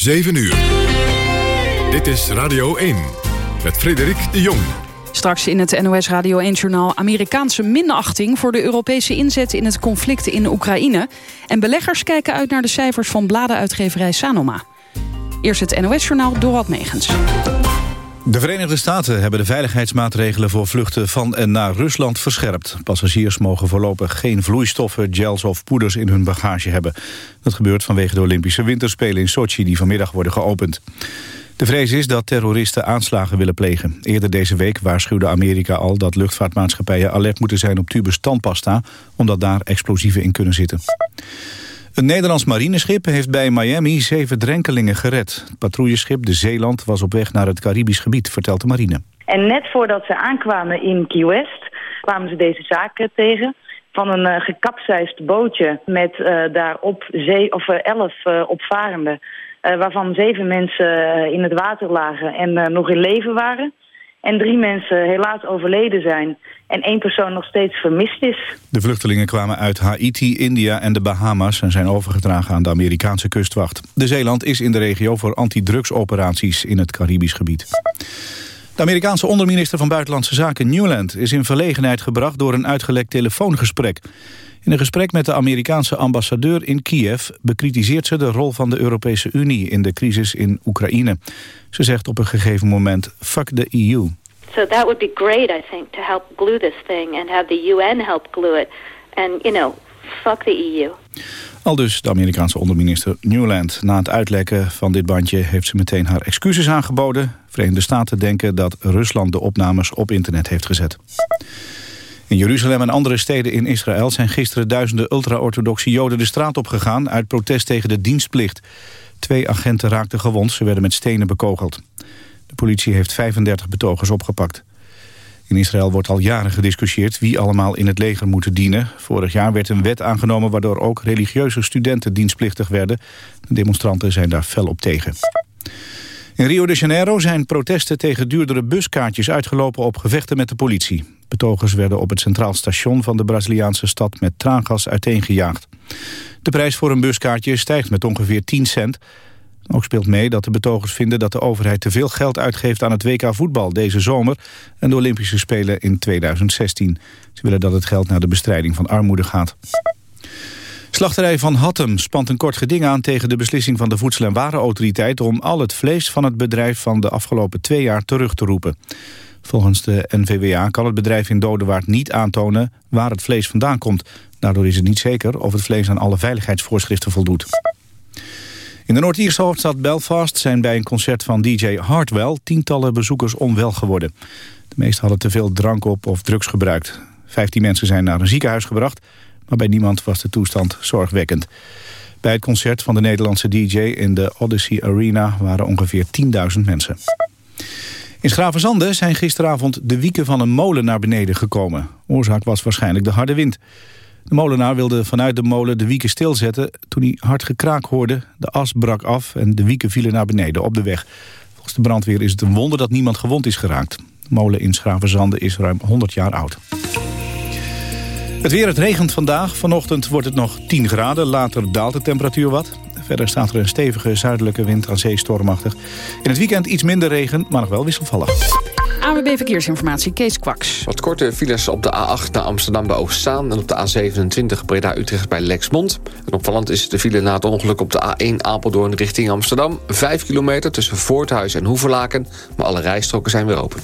7 uur. Dit is Radio 1 met Frederik de Jong. Straks in het NOS Radio 1-journaal Amerikaanse minachting... voor de Europese inzet in het conflict in Oekraïne. En beleggers kijken uit naar de cijfers van bladenuitgeverij Sanoma. Eerst het NOS-journaal Dorad Megens. De Verenigde Staten hebben de veiligheidsmaatregelen voor vluchten van en naar Rusland verscherpt. Passagiers mogen voorlopig geen vloeistoffen, gels of poeders in hun bagage hebben. Dat gebeurt vanwege de Olympische Winterspelen in Sochi die vanmiddag worden geopend. De vrees is dat terroristen aanslagen willen plegen. Eerder deze week waarschuwde Amerika al dat luchtvaartmaatschappijen alert moeten zijn op tubes tandpasta, omdat daar explosieven in kunnen zitten. Een Nederlands marineschip heeft bij Miami zeven drenkelingen gered. Het patrouilleschip De Zeeland was op weg naar het Caribisch gebied, vertelt de marine. En net voordat ze aankwamen in Key West kwamen ze deze zaak tegen van een uh, bootje met uh, daarop zee, of, elf opvarenden... waarvan zeven mensen in het water lagen en nog in leven waren. En drie mensen helaas overleden zijn en één persoon nog steeds vermist is. De vluchtelingen kwamen uit Haiti, India en de Bahama's... en zijn overgedragen aan de Amerikaanse kustwacht. De Zeeland is in de regio voor antidrugsoperaties in het Caribisch gebied. De Amerikaanse onderminister van Buitenlandse Zaken Newland... is in verlegenheid gebracht door een uitgelekt telefoongesprek. In een gesprek met de Amerikaanse ambassadeur in Kiev... bekritiseert ze de rol van de Europese Unie in de crisis in Oekraïne. Ze zegt op een gegeven moment, fuck the EU. So that would be great, I think, to help glue this thing... and have the UN help glue it. And, you know, fuck the EU. Al dus de Amerikaanse onderminister Newland. Na het uitlekken van dit bandje heeft ze meteen haar excuses aangeboden. Verenigde Staten denken dat Rusland de opnames op internet heeft gezet. In Jeruzalem en andere steden in Israël zijn gisteren duizenden ultra-orthodoxe joden de straat op gegaan uit protest tegen de dienstplicht. Twee agenten raakten gewond, ze werden met stenen bekogeld. De politie heeft 35 betogers opgepakt. In Israël wordt al jaren gediscussieerd wie allemaal in het leger moeten dienen. Vorig jaar werd een wet aangenomen waardoor ook religieuze studenten dienstplichtig werden. De demonstranten zijn daar fel op tegen. In Rio de Janeiro zijn protesten tegen duurdere buskaartjes uitgelopen op gevechten met de politie. Betogers werden op het centraal station van de Braziliaanse stad met traangas uiteengejaagd. De prijs voor een buskaartje stijgt met ongeveer 10 cent. Ook speelt mee dat de betogers vinden dat de overheid te veel geld uitgeeft aan het WK voetbal deze zomer en de Olympische Spelen in 2016. Ze willen dat het geld naar de bestrijding van armoede gaat. Slachterij van Hattem spant een kort geding aan tegen de beslissing van de Voedsel- en Warenautoriteit om al het vlees van het bedrijf van de afgelopen twee jaar terug te roepen. Volgens de NVWA kan het bedrijf in Dodewaard niet aantonen waar het vlees vandaan komt. Daardoor is het niet zeker of het vlees aan alle veiligheidsvoorschriften voldoet. In de Noord-Ierse hoofdstad Belfast zijn bij een concert van DJ Hardwell tientallen bezoekers onwel geworden. De meesten hadden te veel drank op of drugs gebruikt. Vijftien mensen zijn naar een ziekenhuis gebracht, maar bij niemand was de toestand zorgwekkend. Bij het concert van de Nederlandse DJ in de Odyssey Arena waren ongeveer 10.000 mensen. In Schravenzande zijn gisteravond de wieken van een molen naar beneden gekomen. Oorzaak was waarschijnlijk de harde wind. De molenaar wilde vanuit de molen de wieken stilzetten. Toen hij hard gekraak hoorde, de as brak af en de wieken vielen naar beneden op de weg. Volgens de brandweer is het een wonder dat niemand gewond is geraakt. De molen in Schravenzande is ruim 100 jaar oud. Het weer, het regent vandaag. Vanochtend wordt het nog 10 graden. Later daalt de temperatuur wat. Verder staat er een stevige zuidelijke wind aan zee stormachtig. In het weekend iets minder regen, maar nog wel wisselvallig. AWB Verkeersinformatie, Kees Kwaks. Wat korte files op de A8 naar Amsterdam bij Oostzaan... en op de A27 Breda-Utrecht bij Lexmond. En opvallend is de file na het ongeluk op de A1 Apeldoorn richting Amsterdam. 5 kilometer tussen Voorthuis en Hoevelaken, maar alle rijstroken zijn weer open.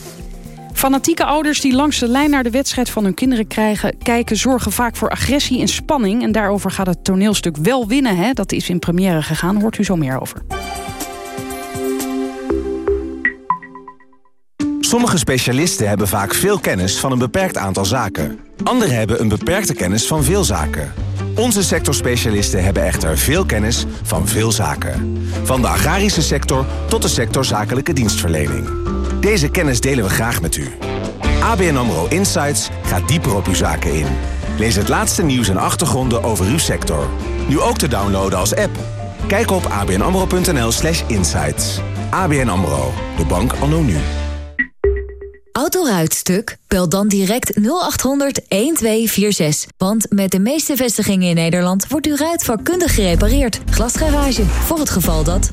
Fanatieke ouders die langs de lijn naar de wedstrijd van hun kinderen krijgen, kijken... zorgen vaak voor agressie en spanning. En daarover gaat het toneelstuk Wel Winnen. Hè? Dat is in première gegaan, hoort u zo meer over. Sommige specialisten hebben vaak veel kennis van een beperkt aantal zaken. Anderen hebben een beperkte kennis van veel zaken. Onze sectorspecialisten hebben echter veel kennis van veel zaken. Van de agrarische sector tot de sector zakelijke dienstverlening. Deze kennis delen we graag met u. ABN AMRO Insights gaat dieper op uw zaken in. Lees het laatste nieuws en achtergronden over uw sector. Nu ook te downloaden als app. Kijk op abnamro.nl slash insights. ABN AMRO, de bank anno nu. Autoruitstuk? Bel dan direct 0800 1246. Want met de meeste vestigingen in Nederland wordt uw ruit vakkundig gerepareerd. Glasgarage, voor het geval dat...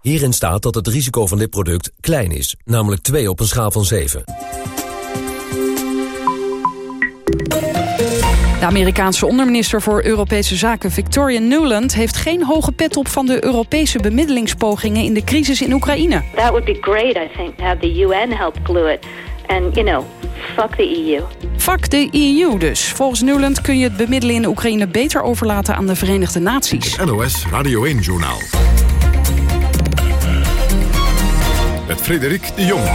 Hierin staat dat het risico van dit product klein is, namelijk 2 op een schaal van 7. De Amerikaanse onderminister voor Europese Zaken Victoria Nuland heeft geen hoge pet op van de Europese bemiddelingspogingen in de crisis in Oekraïne. That would be great, I think, to have the UN help glue it. And, you know, fuck the EU. Fuck de EU dus. Volgens Nuland kun je het bemiddelen in Oekraïne beter overlaten aan de Verenigde Naties. NOS Radio 1-journaal. Met Frederik de Jong.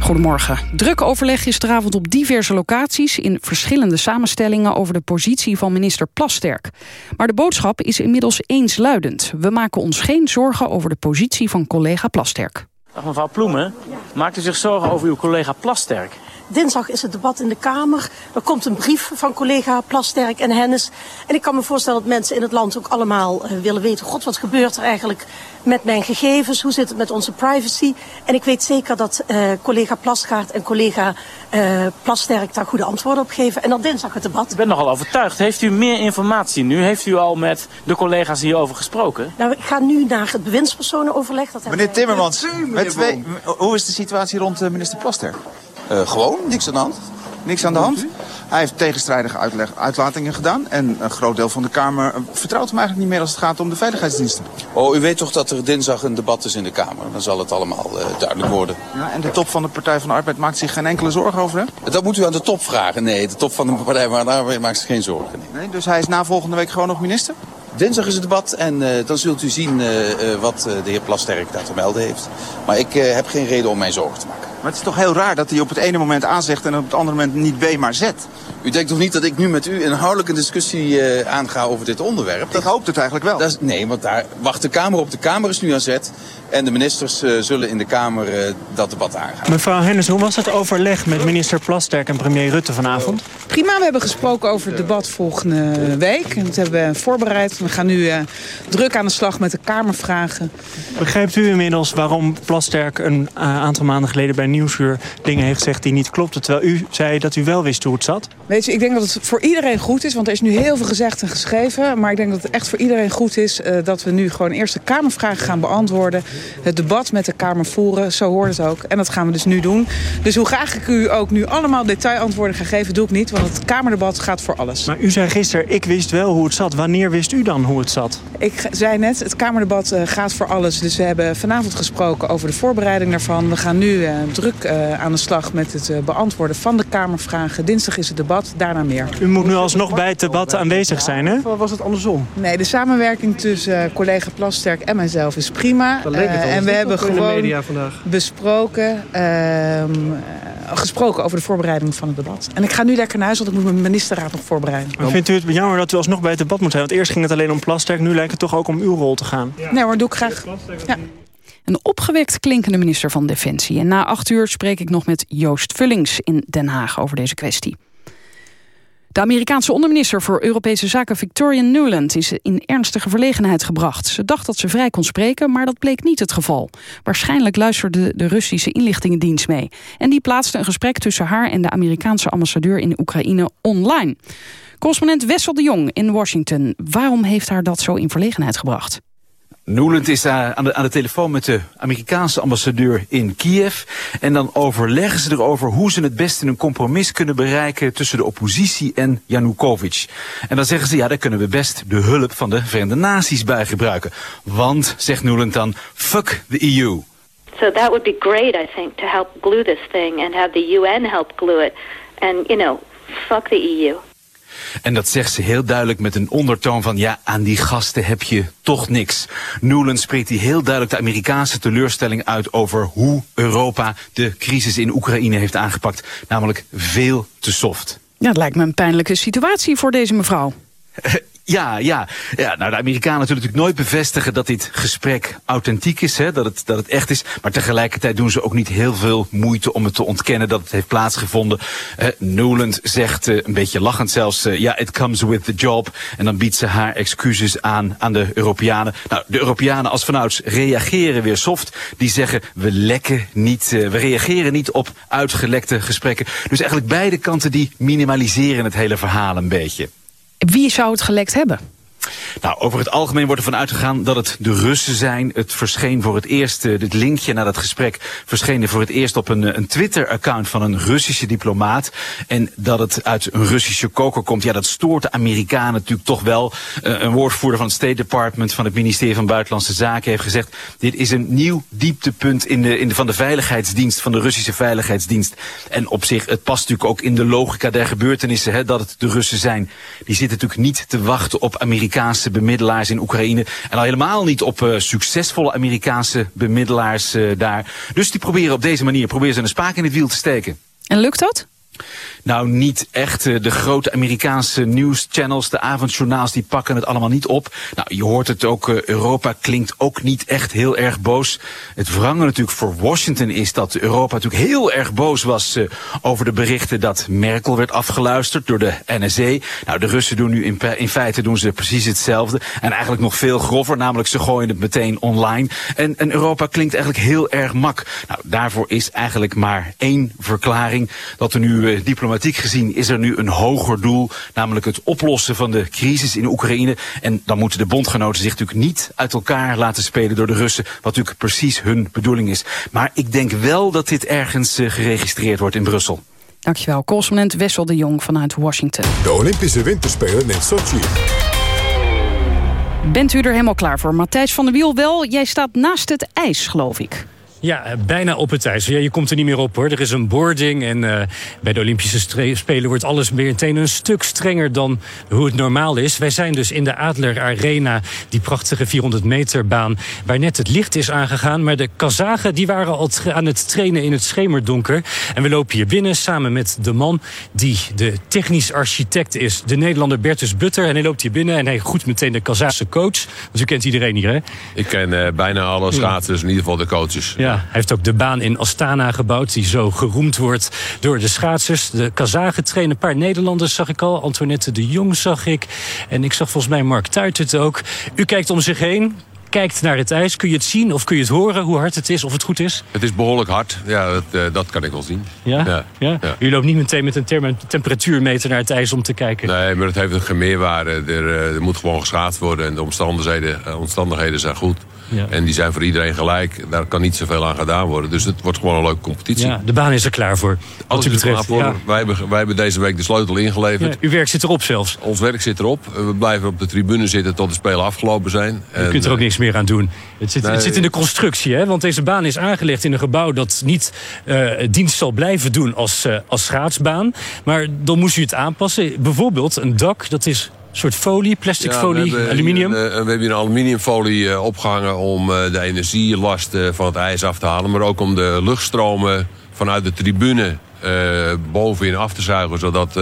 Goedemorgen. Druk overleg gisteravond op diverse locaties... in verschillende samenstellingen over de positie van minister Plasterk. Maar de boodschap is inmiddels eensluidend. We maken ons geen zorgen over de positie van collega Plasterk. Dag mevrouw Ploemen. Maakt u zich zorgen over uw collega Plasterk? Dinsdag is het debat in de Kamer. Er komt een brief van collega Plasterk en Hennis. En ik kan me voorstellen dat mensen in het land ook allemaal uh, willen weten... God, wat gebeurt er eigenlijk met mijn gegevens? Hoe zit het met onze privacy? En ik weet zeker dat uh, collega Plasgaard en collega uh, Plasterk daar goede antwoorden op geven. En dan dinsdag het debat. Ik ben nogal overtuigd. Heeft u meer informatie nu? Heeft u al met de collega's hierover gesproken? Nou, ik ga nu naar het bewindspersonenoverleg. Dat meneer Timmermans, met twee, hoe is de situatie rond minister Plasterk? Uh, gewoon, niks aan de hand. Niks aan de hand? Hij heeft tegenstrijdige uitleg, uitlatingen gedaan. En een groot deel van de Kamer vertrouwt hem eigenlijk niet meer als het gaat om de veiligheidsdiensten. Oh, u weet toch dat er dinsdag een debat is in de Kamer. Dan zal het allemaal uh, duidelijk worden. Ja, en de top van de Partij van de Arbeid maakt zich geen enkele zorgen over hem? Dat moet u aan de top vragen. Nee, de top van de Partij van de Arbeid maakt zich geen zorgen. Nee. nee dus hij is na volgende week gewoon nog minister? Dinsdag is het debat en uh, dan zult u zien uh, wat de heer Plasterk daar te melden heeft. Maar ik heb geen reden om mij zorgen te maken. Maar het is toch heel raar dat hij op het ene moment A zegt en op het andere moment niet B, maar Z. U denkt toch niet dat ik nu met u inhoudelijk een discussie uh, aanga over dit onderwerp? Dat... Ik hoop het eigenlijk wel. Dat is, nee, want daar wacht de Kamer op. De Kamer is nu aan zet. En de ministers uh, zullen in de Kamer uh, dat debat aangaan. Mevrouw Hennis, hoe was het overleg met minister Plasterk en premier Rutte vanavond? Prima, we hebben gesproken over het debat volgende week. En dat hebben we voorbereid. We gaan nu uh, druk aan de slag met de Kamervragen. Begrijpt u inmiddels waarom Plasterk een aantal maanden geleden bij Nieuwsuur dingen heeft gezegd die niet klopten... terwijl u zei dat u wel wist hoe het zat? Weet je, ik denk dat het voor iedereen goed is, want er is nu heel veel gezegd en geschreven. Maar ik denk dat het echt voor iedereen goed is uh, dat we nu gewoon eerst de Kamervragen gaan beantwoorden. Het debat met de Kamer voeren, zo hoort het ook. En dat gaan we dus nu doen. Dus hoe graag ik u ook nu allemaal detailantwoorden ga geven, doe ik niet. Want het Kamerdebat gaat voor alles. Maar u zei gisteren, ik wist wel hoe het zat. Wanneer wist u dan hoe het zat? Ik zei net, het Kamerdebat uh, gaat voor alles. Dus we hebben vanavond gesproken over de voorbereiding daarvan. We gaan nu uh, druk aan de slag met het beantwoorden van de Kamervragen. Dinsdag is het debat, daarna meer. U moet nu alsnog bij het debat aanwezig zijn, hè? Of was het andersom? Nee, de samenwerking tussen uh, collega Plasterk en mijzelf is prima. Dat leek het uh, en we hebben gewoon de media vandaag. besproken, uh, gesproken over de voorbereiding van het debat. En ik ga nu lekker naar huis, want ik moet mijn ministerraad nog voorbereiden. Maar vindt u het jammer dat u alsnog bij het debat moet zijn? Want eerst ging het alleen om Plasterk, nu lijkt het toch ook om uw rol te gaan. Ja. Nee hoor, doe ik graag. Ja. Een opgewekt klinkende minister van Defensie. En na acht uur spreek ik nog met Joost Vullings in Den Haag over deze kwestie. De Amerikaanse onderminister voor Europese Zaken Victoria Nuland is in ernstige verlegenheid gebracht. Ze dacht dat ze vrij kon spreken, maar dat bleek niet het geval. Waarschijnlijk luisterde de Russische inlichtingendienst mee. En die plaatste een gesprek tussen haar en de Amerikaanse ambassadeur in Oekraïne online. Correspondent Wessel de Jong in Washington. Waarom heeft haar dat zo in verlegenheid gebracht? Nuland is daar aan de, aan de telefoon met de Amerikaanse ambassadeur in Kiev. En dan overleggen ze erover hoe ze het beste een compromis kunnen bereiken tussen de oppositie en Yanukovych. En dan zeggen ze, ja, daar kunnen we best de hulp van de Verenigde Naties bij gebruiken. Want, zegt Nuland dan, fuck the EU. So that would be great, I think, to help glue this thing and have the UN help glue it. And, you know, fuck the EU. En dat zegt ze heel duidelijk met een ondertoon van... ja, aan die gasten heb je toch niks. Nuland spreekt hij heel duidelijk de Amerikaanse teleurstelling uit... over hoe Europa de crisis in Oekraïne heeft aangepakt. Namelijk veel te soft. Ja, het lijkt me een pijnlijke situatie voor deze mevrouw. Ja, ja. ja nou, de Amerikanen zullen natuurlijk nooit bevestigen dat dit gesprek authentiek is, hè, dat, het, dat het echt is. Maar tegelijkertijd doen ze ook niet heel veel moeite om het te ontkennen dat het heeft plaatsgevonden. Uh, Nuland zegt, uh, een beetje lachend zelfs, ja, uh, it comes with the job. En dan biedt ze haar excuses aan aan de Europeanen. Nou, de Europeanen als vanouds reageren weer soft. Die zeggen, we lekken niet, we reageren niet op uitgelekte gesprekken. Dus eigenlijk beide kanten die minimaliseren het hele verhaal een beetje. Wie zou het gelekt hebben? Nou, over het algemeen wordt ervan uitgegaan dat het de Russen zijn. Het verscheen voor het eerst, dit linkje naar dat gesprek, verscheen voor het eerst op een, een Twitter-account van een Russische diplomaat. En dat het uit een Russische koker komt, ja, dat stoort de Amerikanen natuurlijk toch wel. Uh, een woordvoerder van het State Department van het ministerie van Buitenlandse Zaken heeft gezegd, dit is een nieuw dieptepunt in de, van de veiligheidsdienst, van de Russische veiligheidsdienst. En op zich, het past natuurlijk ook in de logica der gebeurtenissen, hè, dat het de Russen zijn. Die zitten natuurlijk niet te wachten op Amerikaanse bemiddelaars in Oekraïne. En al helemaal niet op uh, succesvolle Amerikaanse bemiddelaars uh, daar. Dus die proberen op deze manier proberen ze een spaak in het wiel te steken. En lukt dat? Nou, niet echt. De grote Amerikaanse nieuwschannels, de avondjournaals, die pakken het allemaal niet op. Nou, je hoort het ook, Europa klinkt ook niet echt heel erg boos. Het wrange natuurlijk voor Washington is dat Europa natuurlijk heel erg boos was uh, over de berichten dat Merkel werd afgeluisterd door de NSA. Nou, de Russen doen nu in, in feite doen ze precies hetzelfde. En eigenlijk nog veel grover, namelijk ze gooien het meteen online. En, en Europa klinkt eigenlijk heel erg mak. Nou, daarvoor is eigenlijk maar één verklaring. Dat er nu uh, diplomatiek gezien is er nu een hoger doel, namelijk het oplossen van de crisis in Oekraïne. En dan moeten de bondgenoten zich natuurlijk niet uit elkaar laten spelen door de Russen, wat natuurlijk precies hun bedoeling is. Maar ik denk wel dat dit ergens uh, geregistreerd wordt in Brussel. Dankjewel, correspondent Wessel de Jong vanuit Washington. De Olympische Winterspelen in Sochi. Bent u er helemaal klaar voor? Matthijs van der Wiel wel, jij staat naast het ijs, geloof ik. Ja, bijna op het ijs. Ja, je komt er niet meer op hoor. Er is een boarding en uh, bij de Olympische Spelen wordt alles meteen een stuk strenger dan hoe het normaal is. Wij zijn dus in de Adler Arena, die prachtige 400 meter baan, waar net het licht is aangegaan. Maar de Kazagen die waren al aan het trainen in het schemerdonker. En we lopen hier binnen samen met de man die de technisch architect is. De Nederlander Bertus Butter. En hij loopt hier binnen en hij groet meteen de Kazachse coach. Want u kent iedereen hier hè? Ik ken uh, bijna alle schaatsers, in ieder geval de coaches. Ja. Ja, hij heeft ook de baan in Astana gebouwd, die zo geroemd wordt door de schaatsers. De Kazagen trainen een paar Nederlanders, zag ik al. Antoinette de Jong zag ik. En ik zag volgens mij Mark Tuitert ook. U kijkt om zich heen kijkt naar het ijs. Kun je het zien of kun je het horen hoe hard het is, of het goed is? Het is behoorlijk hard, ja, dat, uh, dat kan ik wel zien. Ja? Ja. ja? ja. U loopt niet meteen met een temperatuurmeter naar het ijs om te kijken? Nee, maar het heeft een gemeerwaarde. Er, uh, er moet gewoon geschaatst worden en de omstandigheden, uh, omstandigheden zijn goed. Ja. En die zijn voor iedereen gelijk. Daar kan niet zoveel aan gedaan worden. Dus het wordt gewoon een leuke competitie. Ja, de baan is er klaar voor. Alles is er klaar voor. Ja. Wij, hebben, wij hebben deze week de sleutel ingeleverd. Uw werk zit erop zelfs? Ons werk zit erop. We blijven op de tribune zitten tot de Spelen afgelopen zijn. U en, kunt er ook niks meer aan doen. Het zit, nee, het zit in de constructie, hè? want deze baan is aangelegd in een gebouw... dat niet uh, dienst zal blijven doen als, uh, als schaatsbaan. Maar dan moest u het aanpassen. Bijvoorbeeld een dak, dat is soort folie, plastic folie, aluminium? Uh, we hebben hier een aluminiumfolie uh, opgehangen om uh, de energielast van het ijs af te halen. Maar ook om de luchtstromen vanuit de tribune bovenin af te zuigen. Zodat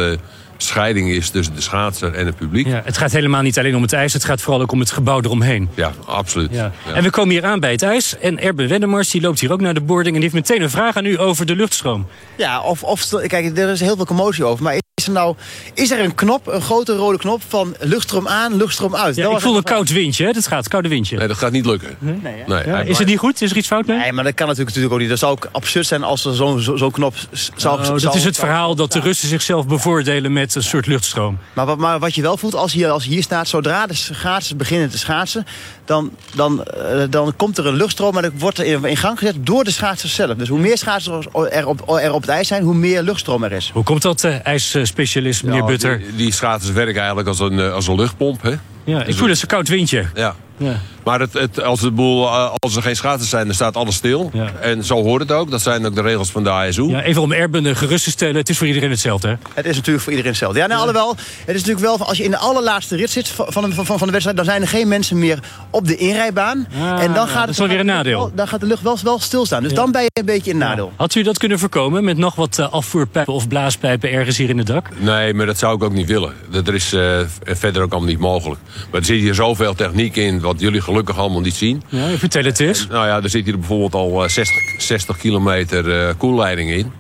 scheiding is tussen de schaatser en het publiek. Ja, het gaat helemaal niet alleen om het ijs, het gaat vooral ook om het gebouw eromheen. Ja, absoluut. Ja. Ja. En we komen hier aan bij het ijs. En Erben Wennemars die loopt hier ook naar de boarding... en die heeft meteen een vraag aan u over de luchtstroom. Ja, of, of kijk, er is heel veel commotie over. Maar is er nou is er een knop, een grote rode knop van luchtstroom aan, luchtstroom uit? Ja, ik voel een koud windje, hè? Dat gaat, koude windje. Nee, dat gaat niet lukken. Nee, nee, nee ja, is het niet goed? Is er iets fout mee? Nee, maar dat kan natuurlijk, natuurlijk ook niet. Dat zou ook absurd zijn als er zo'n zo, zo knop zou... Oh, dat zou, is het verhaal dat de Russen zichzelf bevoordelen met een soort luchtstroom. Maar wat, maar wat je wel voelt, als hier, als hier staat, zodra de schaatsers beginnen te schaatsen... dan, dan, uh, dan komt er een luchtstroom, maar dat wordt er in, in, gang gezet door de schaatsers zelf. Dus hoe meer schaatsers er op, er op het ijs zijn, hoe meer luchtstroom er is. Hoe komt dat, uh, ijsspecialist, meneer ja, Butter? Die, die schaatsers werken eigenlijk als een, als een luchtpomp, hè? Ja, ik voel het een koud windje. Ja. Ja. Maar het, het, als, de boel, eh, als er geen schaatsers zijn, dan staat alles stil. En zo hoort het ook. Dat zijn ook de regels van de ASU. Ja, even om Erben gerust te stellen. Het is voor iedereen hetzelfde, hè? Het is natuurlijk voor iedereen hetzelfde. Ja, nou, alhoewel, het is natuurlijk wel... als je in de allerlaatste rit zit van, van, van de wedstrijd... dan zijn er geen mensen meer op de inrijbaan. Ah, en dan gaat dat is wel weer een nadeel. Dan gaat de lucht wel, wel stilstaan. Dus dan ben je een beetje in nadeel. Had u dat kunnen voorkomen met nog wat uh, afvoerpijpen of blaaspijpen ergens hier in het dak? Nee, maar dat zou ik ook niet willen. Dat is uh, verder ook allemaal niet mogelijk. Maar er zit hier zoveel techniek in... wat jullie gelukkig allemaal niet zien. Ja, vertel het eens. nou ja, er zit hier bijvoorbeeld al 60, 60 kilometer uh, koelleiding in.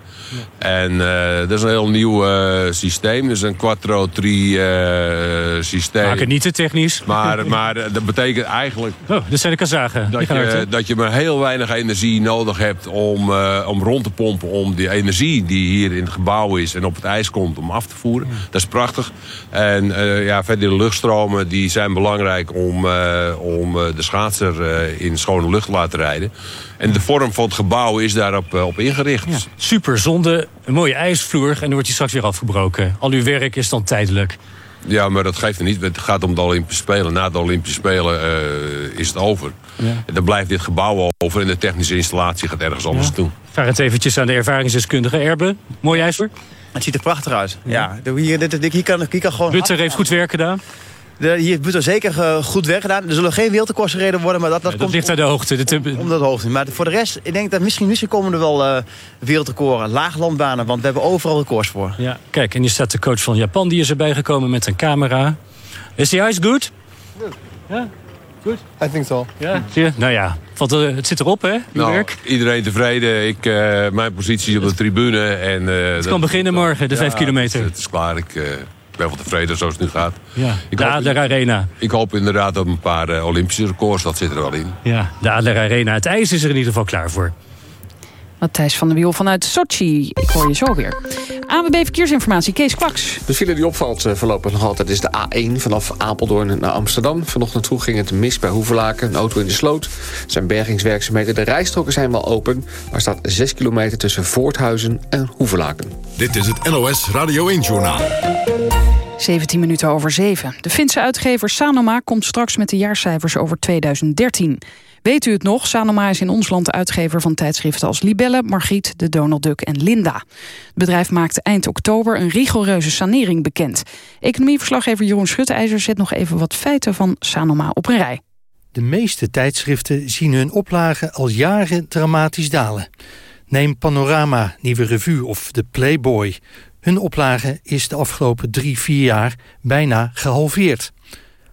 En uh, dat is een heel nieuw uh, systeem. Dus een quattro tri uh, systeem. Maak het niet te technisch. Maar, maar dat betekent eigenlijk... Oh, dat zijn de kazagen. Dat je, dat je maar heel weinig energie nodig hebt om, om rond te pompen... om die energie die hier in het gebouw is en op het ijs komt om af te voeren. Ja. Dat is prachtig. En ja, verder de luchtstromen die zijn belangrijk om, om de schaatser in schone lucht te laten rijden. En de vorm van het gebouw is daarop op ingericht. Ja, super zonde, een mooie ijsvloer en dan wordt hij straks weer afgebroken. Al uw werk is dan tijdelijk. Ja, maar dat geeft er niet. Het gaat om de Olympische Spelen. Na de Olympische Spelen uh, is het over. Ja. En dan blijft dit gebouw over en de technische installatie gaat ergens anders ja. toe. Vraag het eventjes aan de ervaringsdeskundige Erbe. Mooi ijsvloer? Het ziet er prachtig uit. Ja. ja. Hier, dit, hier, kan, hier kan gewoon... Butter heeft goed werk gedaan. De, hier heeft Butter zeker uh, goed werk gedaan. Er zullen geen wereldrecords gereden worden, maar dat, dat, ja, komt dat ligt aan de hoogte. De om, om de hoogte. Maar voor de rest, ik denk dat misschien, misschien komen er wel uh, wereldrecords, laaglandbanen, want we hebben overal records voor. Ja, kijk, en hier staat de coach van Japan, die is erbij gekomen met een camera. Is the ice good? Good. Ja, good. I think so. Ja, zie je? Nou ja, want uh, het zit erop, hè, nou, werk. Iedereen tevreden. Ik, uh, mijn positie op de tribune. En, uh, het kan beginnen morgen, de ja, vijf kilometer. Het, het is klaar. Ik ben wel tevreden zoals het nu gaat. Ja, ik de Adler Arena. Ik hoop inderdaad op een paar uh, Olympische records. Dat zit er wel in. Ja, de Adler Arena. Het ijs is er in ieder geval klaar voor. Matthijs van der Wiel vanuit Sochi. Ik hoor je zo weer. AWB Verkeersinformatie, Kees Kwaks. De file die opvalt uh, voorlopig nog altijd is de A1 vanaf Apeldoorn naar Amsterdam. Vanochtend vroeg ging het mis bij Hoevelaken, een auto in de sloot. Zijn bergingswerkzaamheden, de rijstroken zijn wel open. Maar staat 6 kilometer tussen Voorthuizen en Hoevelaken. Dit is het NOS Radio 1-journaal. 17 minuten over 7. De Finse uitgever Sanoma komt straks met de jaarcijfers over 2013. Weet u het nog? Sanoma is in ons land uitgever van tijdschriften als Libelle, Margriet, de Donald Duck en Linda. Het bedrijf maakte eind oktober een rigoureuze sanering bekend. Economieverslaggever Jeroen Schutteijzer zet nog even wat feiten van Sanoma op een rij. De meeste tijdschriften zien hun oplagen al jaren dramatisch dalen. Neem Panorama, Nieuwe Revue of de Playboy. Hun oplage is de afgelopen drie, vier jaar bijna gehalveerd.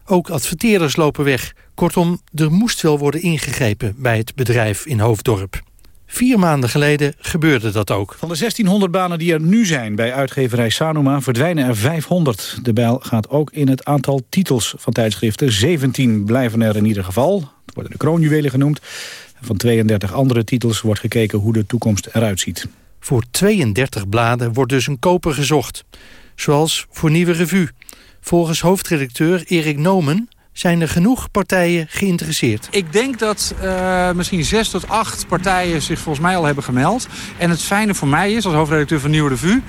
Ook adverteerders lopen weg. Kortom, er moest wel worden ingegrepen bij het bedrijf in Hoofddorp. Vier maanden geleden gebeurde dat ook. Van de 1600 banen die er nu zijn bij uitgeverij Sanoma verdwijnen er 500. De bijl gaat ook in het aantal titels van tijdschriften. 17 blijven er in ieder geval. Het worden de kroonjuwelen genoemd. Van 32 andere titels wordt gekeken hoe de toekomst eruit ziet. Voor 32 bladen wordt dus een koper gezocht. Zoals voor Nieuwe Revue. Volgens hoofdredacteur Erik Nomen zijn er genoeg partijen geïnteresseerd. Ik denk dat uh, misschien zes tot acht partijen zich volgens mij al hebben gemeld. En het fijne voor mij is, als hoofdredacteur van Nieuwe Revue...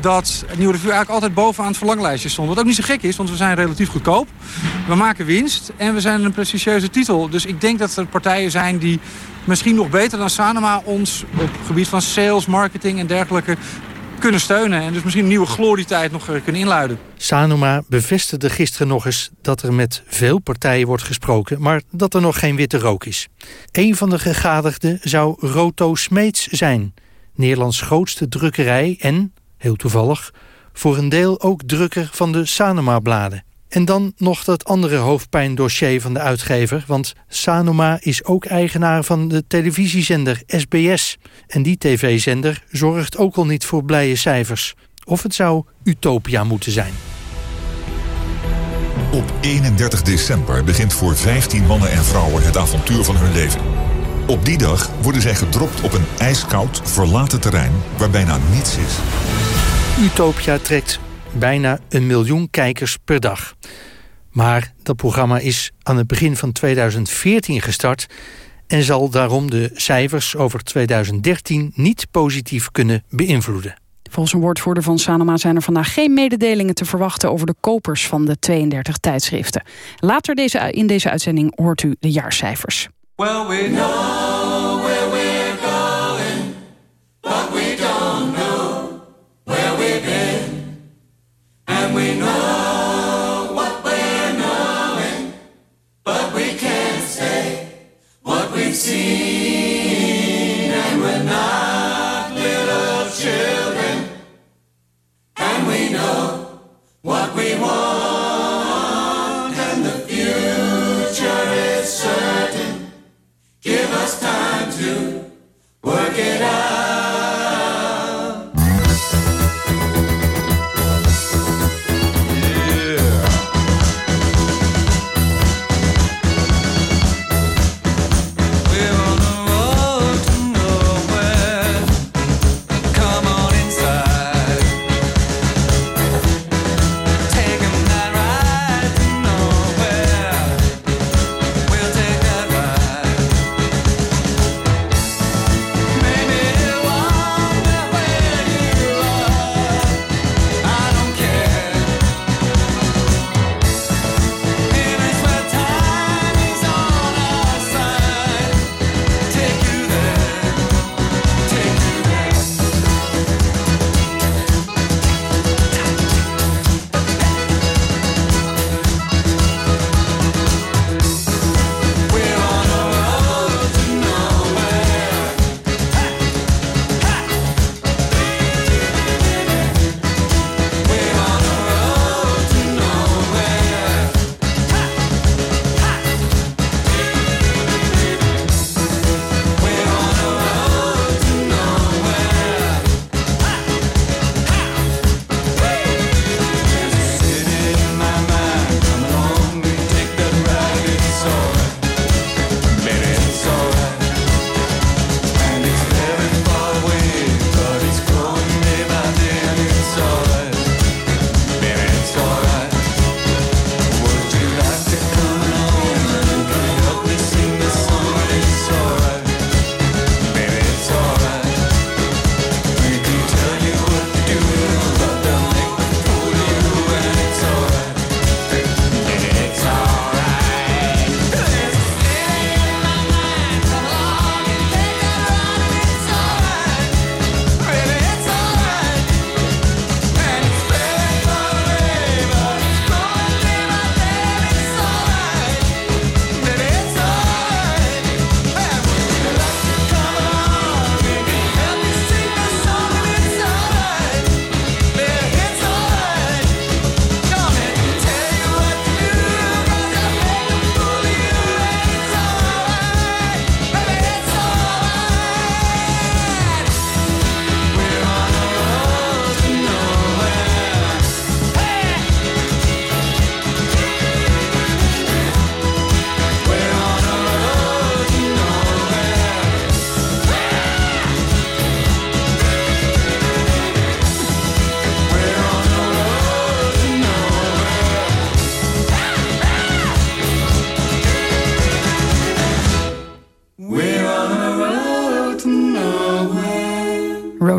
dat Nieuwe Revue eigenlijk altijd bovenaan het verlanglijstje stond. Wat ook niet zo gek is, want we zijn relatief goedkoop. We maken winst en we zijn een prestigieuze titel. Dus ik denk dat er partijen zijn die misschien nog beter dan Sanoma... ons op het gebied van sales, marketing en dergelijke kunnen steunen. En dus misschien een nieuwe glorietijd nog kunnen inluiden. Sanoma bevestigde gisteren nog eens dat er met veel partijen wordt gesproken... maar dat er nog geen witte rook is. Een van de gegadigden zou Roto Smeets zijn. Nederlands grootste drukkerij en, heel toevallig... voor een deel ook drukker van de Sanoma-bladen. En dan nog dat andere hoofdpijndossier van de uitgever... want Sanoma is ook eigenaar van de televisiezender SBS. En die tv-zender zorgt ook al niet voor blije cijfers. Of het zou Utopia moeten zijn. Op 31 december begint voor 15 mannen en vrouwen het avontuur van hun leven. Op die dag worden zij gedropt op een ijskoud, verlaten terrein waar bijna niets is. Utopia trekt bijna een miljoen kijkers per dag. Maar dat programma is aan het begin van 2014 gestart... en zal daarom de cijfers over 2013 niet positief kunnen beïnvloeden. Volgens een woordvoerder van Sanoma zijn er vandaag geen mededelingen te verwachten over de kopers van de 32 tijdschriften. Later deze, in deze uitzending hoort u de jaarcijfers. Well, we We know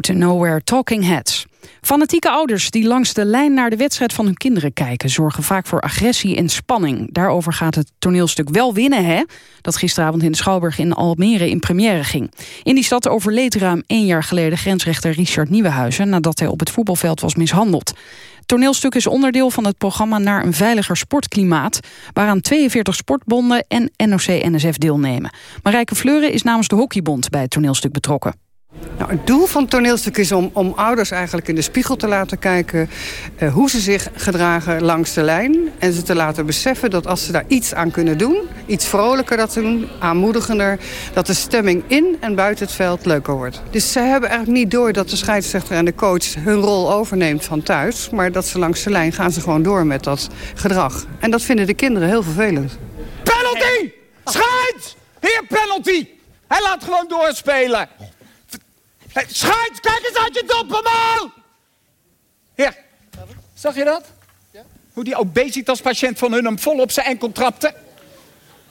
to Nowhere Talking Heads. Fanatieke ouders die langs de lijn naar de wedstrijd van hun kinderen kijken... zorgen vaak voor agressie en spanning. Daarover gaat het toneelstuk Wel Winnen, hè? Dat gisteravond in de Schouwburg in Almere in première ging. In die stad overleed ruim één jaar geleden grensrechter Richard Nieuwenhuizen... nadat hij op het voetbalveld was mishandeld. Het toneelstuk is onderdeel van het programma Naar een veiliger sportklimaat... waaraan 42 sportbonden en NOC-NSF deelnemen. Marijke Fleuren is namens de Hockeybond bij het toneelstuk betrokken. Nou, het doel van het toneelstuk is om, om ouders eigenlijk in de spiegel te laten kijken... eh, hoe ze zich gedragen langs de lijn. En ze te laten beseffen dat als ze daar iets aan kunnen doen... iets vrolijker dat doen, aanmoedigender... dat de stemming in en buiten het veld leuker wordt. Dus ze hebben eigenlijk niet door dat de scheidsrechter en de coach... hun rol overneemt van thuis. Maar dat ze langs de lijn gaan ze gewoon door met dat gedrag. En dat vinden de kinderen heel vervelend. Penalty! Scheids! Hier, penalty! Hij laat gewoon doorspelen. Scheids, kijk eens uit je dopperman! Hier, zag je dat? Hoe die obesitas-patiënt van hun hem vol op zijn enkel trapte.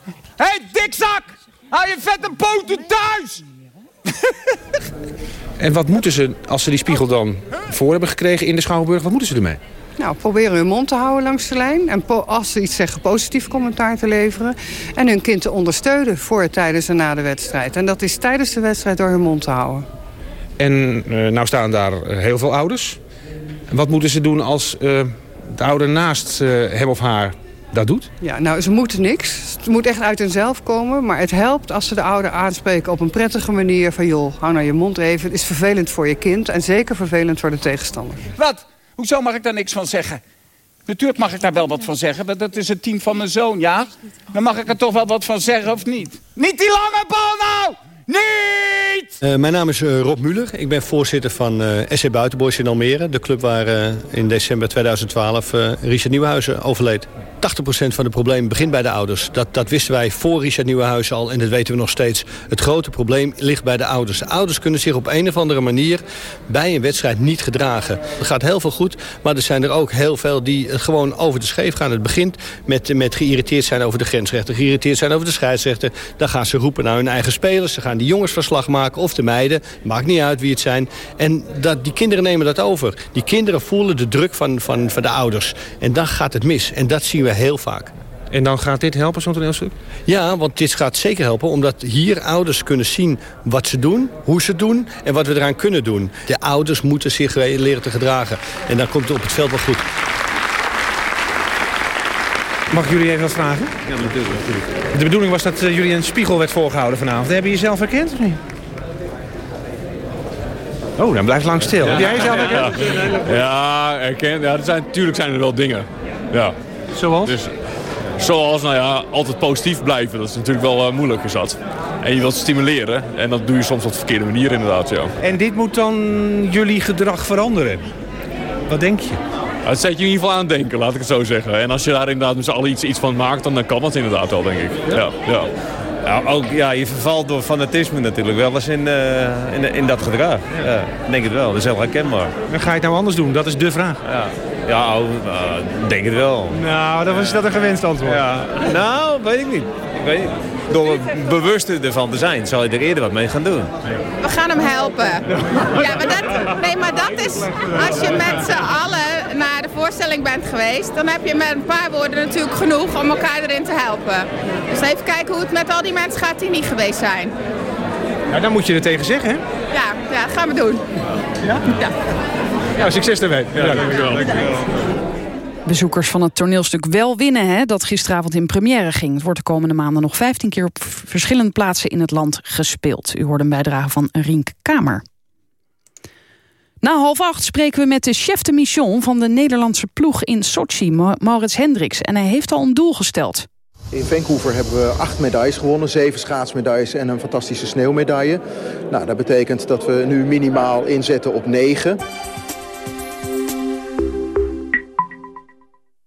Hé, hey, dikzak! Hou je vette poten thuis! En wat moeten ze als ze die spiegel dan voor hebben gekregen in de Schouwburg. Wat moeten ze ermee? Nou, proberen hun mond te houden langs de lijn. En als ze iets zeggen, positief commentaar te leveren. En hun kind te ondersteunen voor, tijdens en na de wedstrijd. En dat is tijdens de wedstrijd door hun mond te houden. En eh, nou staan daar heel veel ouders. Wat moeten ze doen als eh, de ouder naast eh, hem of haar dat doet? Ja, nou, ze moeten niks. Het moet echt uit hunzelf komen. Maar het helpt als ze de ouder aanspreken op een prettige manier. Van joh, hou nou je mond even. Het is vervelend voor je kind. En zeker vervelend voor de tegenstander. Wat? Hoezo mag ik daar niks van zeggen? Natuurlijk mag ik daar wel wat van zeggen, want dat is het team van mijn zoon, ja? Dan mag ik er toch wel wat van zeggen, of niet? Niet die lange bal nou! Niet! Eh, mijn naam is eh, Rob Muller. Ik ben voorzitter van eh, SC Buitenboys in Almere. De club waar in december 2012 eh, Richard Nieuwenhuizen overleed. 80% van de problemen begint bij de ouders. Dat, dat wisten wij voor Richard Nieuwenhuizen al en dat weten we nog steeds. Het grote probleem ligt bij de ouders. De ouders kunnen zich op een of andere manier bij een wedstrijd niet gedragen. Er gaat heel veel goed, maar er zijn er ook heel veel die gewoon over de scheef gaan. Het begint met, met geïrriteerd zijn over de grensrechter, geïrriteerd zijn over de scheidsrechter. Dan gaan ze roepen naar hun eigen spelers. Die jongens verslag maken of de meiden. Maakt niet uit wie het zijn. En dat, die kinderen nemen dat over. Die kinderen voelen de druk van, van, van de ouders. En dan gaat het mis. En dat zien we heel vaak. En dan gaat dit helpen, zo'n toneelstuk? Ja, want dit gaat zeker helpen. Omdat hier ouders kunnen zien wat ze doen, hoe ze het doen... en wat we eraan kunnen doen. De ouders moeten zich leren te gedragen. En dan komt het op het veld wel goed. Mag ik jullie even wat vragen? Ja, natuurlijk. De bedoeling was dat eh, jullie een spiegel werd voorgehouden vanavond. Heb je jezelf herkend of niet? Oh, dan blijft lang stil. Heb jij jezelf herkend? Ja, ja er zijn, natuurlijk zijn er wel dingen. Ja. Zoals? Dus, zoals, nou ja, altijd positief blijven. Dat is natuurlijk wel eh, moeilijk is dat. En je wilt stimuleren. En dat doe je soms op de verkeerde manier inderdaad, ja. En dit moet dan jullie gedrag veranderen. Wat denk je? Het zet je in ieder geval aan het denken, laat ik het zo zeggen. En als je daar inderdaad met z'n allen iets, iets van maakt, dan, dan kan dat inderdaad wel, denk ik. Ja, ja. Ja, ook, ja, je vervalt door fanatisme natuurlijk wel eens in, eh, in, in dat gedrag. Ja. ik denk het wel, dat is heel herkenbaar. Dan ga je het nou anders doen, dat is de vraag. Ja, ja oh, eh, denk het wel. Nou, dan was dat een gewenst antwoord. Ja. Nou, weet ik niet. Ik weet niet. Door bewuster ervan te zijn, zal je er eerder wat mee gaan doen. We gaan hem helpen. Ja, maar dat, nee, maar dat is als je met z'n allen naar de voorstelling bent geweest, dan heb je met een paar woorden natuurlijk genoeg om elkaar erin te helpen. Dus even kijken hoe het met al die mensen gaat die niet geweest zijn. Ja, dan moet je er tegen zeggen, hè? Ja, ja dat gaan we doen. Ja? Ja. Ja, succes daarmee. Ja, dankjewel. Bezoekers van het toneelstuk Wel Winnen, hè, dat gisteravond in première ging. Het wordt de komende maanden nog 15 keer op verschillende plaatsen in het land gespeeld. U hoorde een bijdrage van Rink Kamer. Na half acht spreken we met de chef de mission van de Nederlandse ploeg in Sochi, Ma- Maurits Hendricks. En hij heeft al een doel gesteld. In Vancouver hebben we acht medailles gewonnen. Zeven schaatsmedailles en een fantastische sneeuwmedaille. Nou, dat betekent dat we nu minimaal inzetten op negen.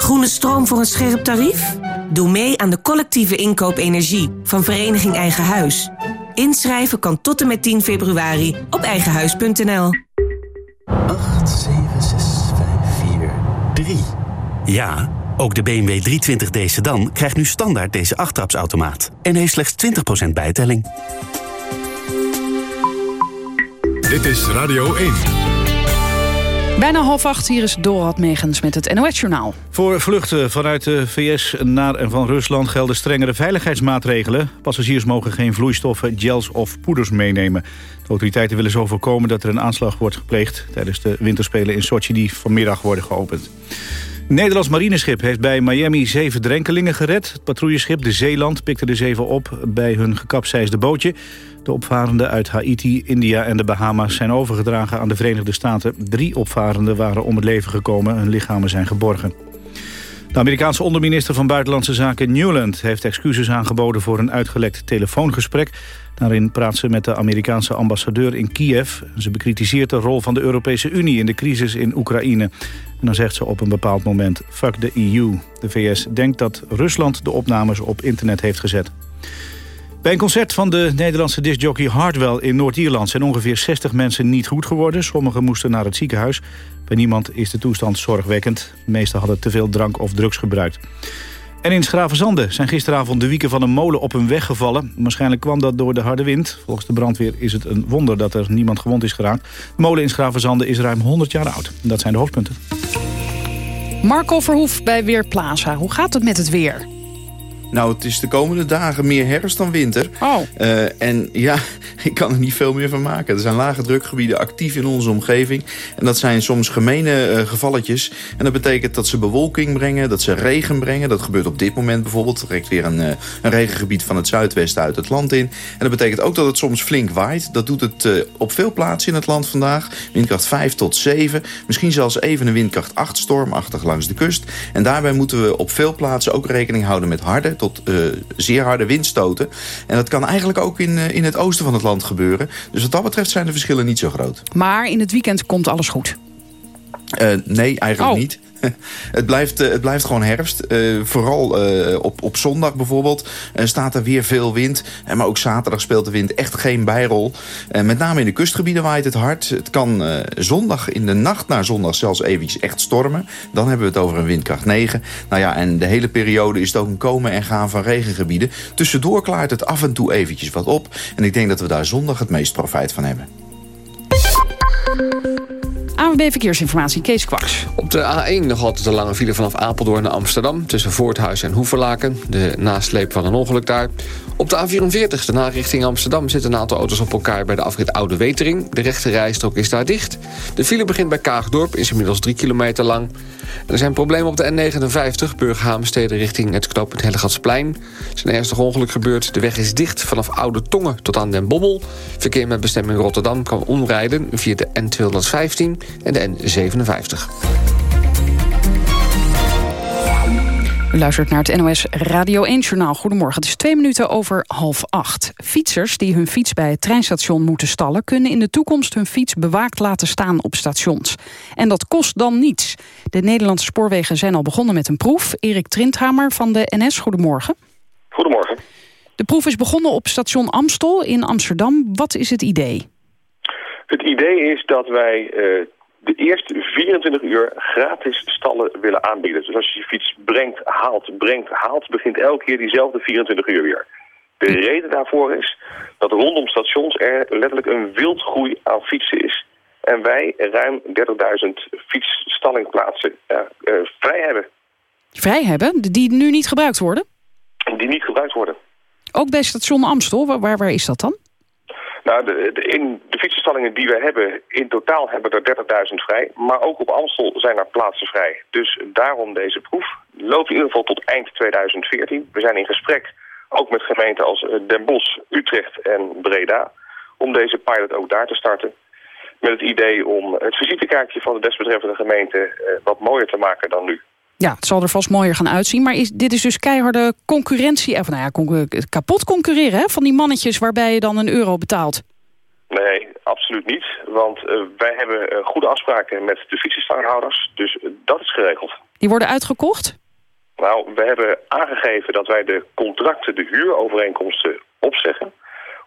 Groene stroom voor een scherp tarief? Doe mee aan de collectieve inkoop energie van Vereniging Eigen Huis. Inschrijven kan tot en met 10 februari op eigenhuis.nl. 8, 7, 6, 5, 4, 3. Ja, ook de BMW 320d sedan krijgt nu standaard deze achttrapsautomaat. En heeft slechts 20% bijtelling. Dit is Radio 1. Bijna half acht, hier is Dorad Megens met het NOS-journaal. Voor vluchten vanuit de VS naar en van Rusland gelden strengere veiligheidsmaatregelen. Passagiers mogen geen vloeistoffen, gels of poeders meenemen. De autoriteiten willen zo voorkomen dat er een aanslag wordt gepleegd... tijdens de winterspelen in Sochi die vanmiddag worden geopend. Een Nederlands marineschip heeft bij Miami zeven drenkelingen gered. Het patrouilleschip De Zeeland pikte de zeven op bij hun gekapseisde bootje. De opvarenden uit Haiti, India en de Bahama's zijn overgedragen aan de Verenigde Staten. Drie opvarenden waren om het leven gekomen. Hun lichamen zijn geborgen. De Amerikaanse onderminister van Buitenlandse Zaken Newland... heeft excuses aangeboden voor een uitgelekt telefoongesprek. Daarin praat ze met de Amerikaanse ambassadeur in Kiev. Ze bekritiseert de rol van de Europese Unie in de crisis in Oekraïne. En dan zegt ze op een bepaald moment, fuck de EU. De VS denkt dat Rusland de opnames op internet heeft gezet. Bij een concert van de Nederlandse discjockey Hardwell in Noord-Ierland... zijn ongeveer 60 mensen niet goed geworden. Sommigen moesten naar het ziekenhuis. Bij niemand is de toestand zorgwekkend. De meesten hadden te veel drank of drugs gebruikt. En in Schravenzande zijn gisteravond de wieken van een molen op een weg gevallen. Waarschijnlijk kwam dat door de harde wind. Volgens de brandweer is het een wonder dat er niemand gewond is geraakt. De molen in Schravenzande is ruim 100 jaar oud. Dat zijn de hoofdpunten. Marco Verhoef bij Weerplaza. Hoe gaat het met het weer? Nou, het is de komende dagen meer herfst dan winter. Oh. Uh, en ja, ik kan er niet veel meer van maken. Er zijn lage drukgebieden actief in onze omgeving. En dat zijn soms gemene uh, gevalletjes. En dat betekent dat ze bewolking brengen, dat ze regen brengen. Dat gebeurt op dit moment bijvoorbeeld. Er trekt weer een, uh, een regengebied van het zuidwesten uit het land in. En dat betekent ook dat het soms flink waait. Dat doet het op veel plaatsen in het land vandaag. Windkracht 5 tot 7. Misschien zelfs even een windkracht 8 stormachtig langs de kust. En daarbij moeten we op veel plaatsen ook rekening houden met harde tot uh, zeer harde windstoten. En dat kan eigenlijk ook in, uh, in het oosten van het land gebeuren. Dus wat dat betreft zijn de verschillen niet zo groot. Maar in het weekend komt alles goed? Uh, nee, eigenlijk oh. niet. Het blijft, uh, het blijft gewoon herfst. Uh, vooral uh, op, op zondag bijvoorbeeld staat er weer veel wind. maar ook zaterdag speelt de wind echt geen bijrol. met name in de kustgebieden waait het hard. Het kan zondag in de nacht naar zondag zelfs eventjes echt stormen. Dan hebben we het over een windkracht 9. Nou ja, en de hele periode is het ook een komen en gaan van regengebieden. Tussendoor klaart het af en toe eventjes wat op. En ik denk dat we daar zondag het meest profijt van hebben. ANWB Verkeersinformatie, Kees Kwaks. Op de A1 nog altijd een lange file vanaf Apeldoorn naar Amsterdam... tussen Voorthuis en Hoeverlaken, de nasleep van een ongeluk daar. Op de A44, de richting Amsterdam, zitten een aantal auto's op elkaar... bij de afrit Oude Wetering. De rechte rijstrook is daar dicht. De file begint bij Kaagdorp, is inmiddels 3 kilometer lang. Er zijn problemen op de N59, Burghaamstede richting het knooppunt Hellegatsplein. Er is een ernstig ongeluk gebeurd. De weg is dicht vanaf Oude Tongen tot aan Den Bommel. Verkeer met bestemming Rotterdam kan omrijden via de N215 en de N57. U luistert naar het NOS Radio 1-journaal. Goedemorgen, het is twee minuten over half acht. Fietsers die hun fiets bij het treinstation moeten stallen... kunnen in de toekomst hun fiets bewaakt laten staan op stations. En dat kost dan niets. De Nederlandse spoorwegen zijn al begonnen met een proef. Erik Trindhamer van de NS, goedemorgen. Goedemorgen. De proef is begonnen op station Amstel in Amsterdam. Wat is het idee? Het idee is dat wij... Uh de eerste 24 uur gratis stallen willen aanbieden. Dus als je je fiets brengt, haalt, brengt, haalt... begint elke keer diezelfde 24 uur weer. De reden daarvoor is dat rondom stations er letterlijk een wildgroei aan fietsen is. En wij ruim 30.000 fietsstallingplaatsen uh, uh, vrij hebben. Vrij hebben? Die nu niet gebruikt worden? Die niet gebruikt worden. Ook bij station Amstel? Waar, waar is dat dan? Nou, de, in de fietsenstallingen die we hebben, in totaal hebben er 30.000 vrij. Maar ook op Amstel zijn er plaatsen vrij. Dus daarom deze proef. Loopt in ieder geval tot eind 2014. We zijn in gesprek, ook met gemeenten als Den Bosch, Utrecht en Breda... om deze pilot ook daar te starten. Met het idee om het visitekaartje van de desbetreffende gemeente eh, wat mooier te maken dan nu. Ja, het zal er vast mooier gaan uitzien. Maar is, dit is dus keiharde concurrentie. Of nou ja, con kapot concurreren hè, van die mannetjes waarbij je dan een euro betaalt. Nee, absoluut niet. Want uh, wij hebben uh, goede afspraken met de fietsenstanghouders. Dus uh, dat is geregeld. Die worden uitgekocht? Nou, we hebben aangegeven dat wij de contracten, de huurovereenkomsten opzeggen.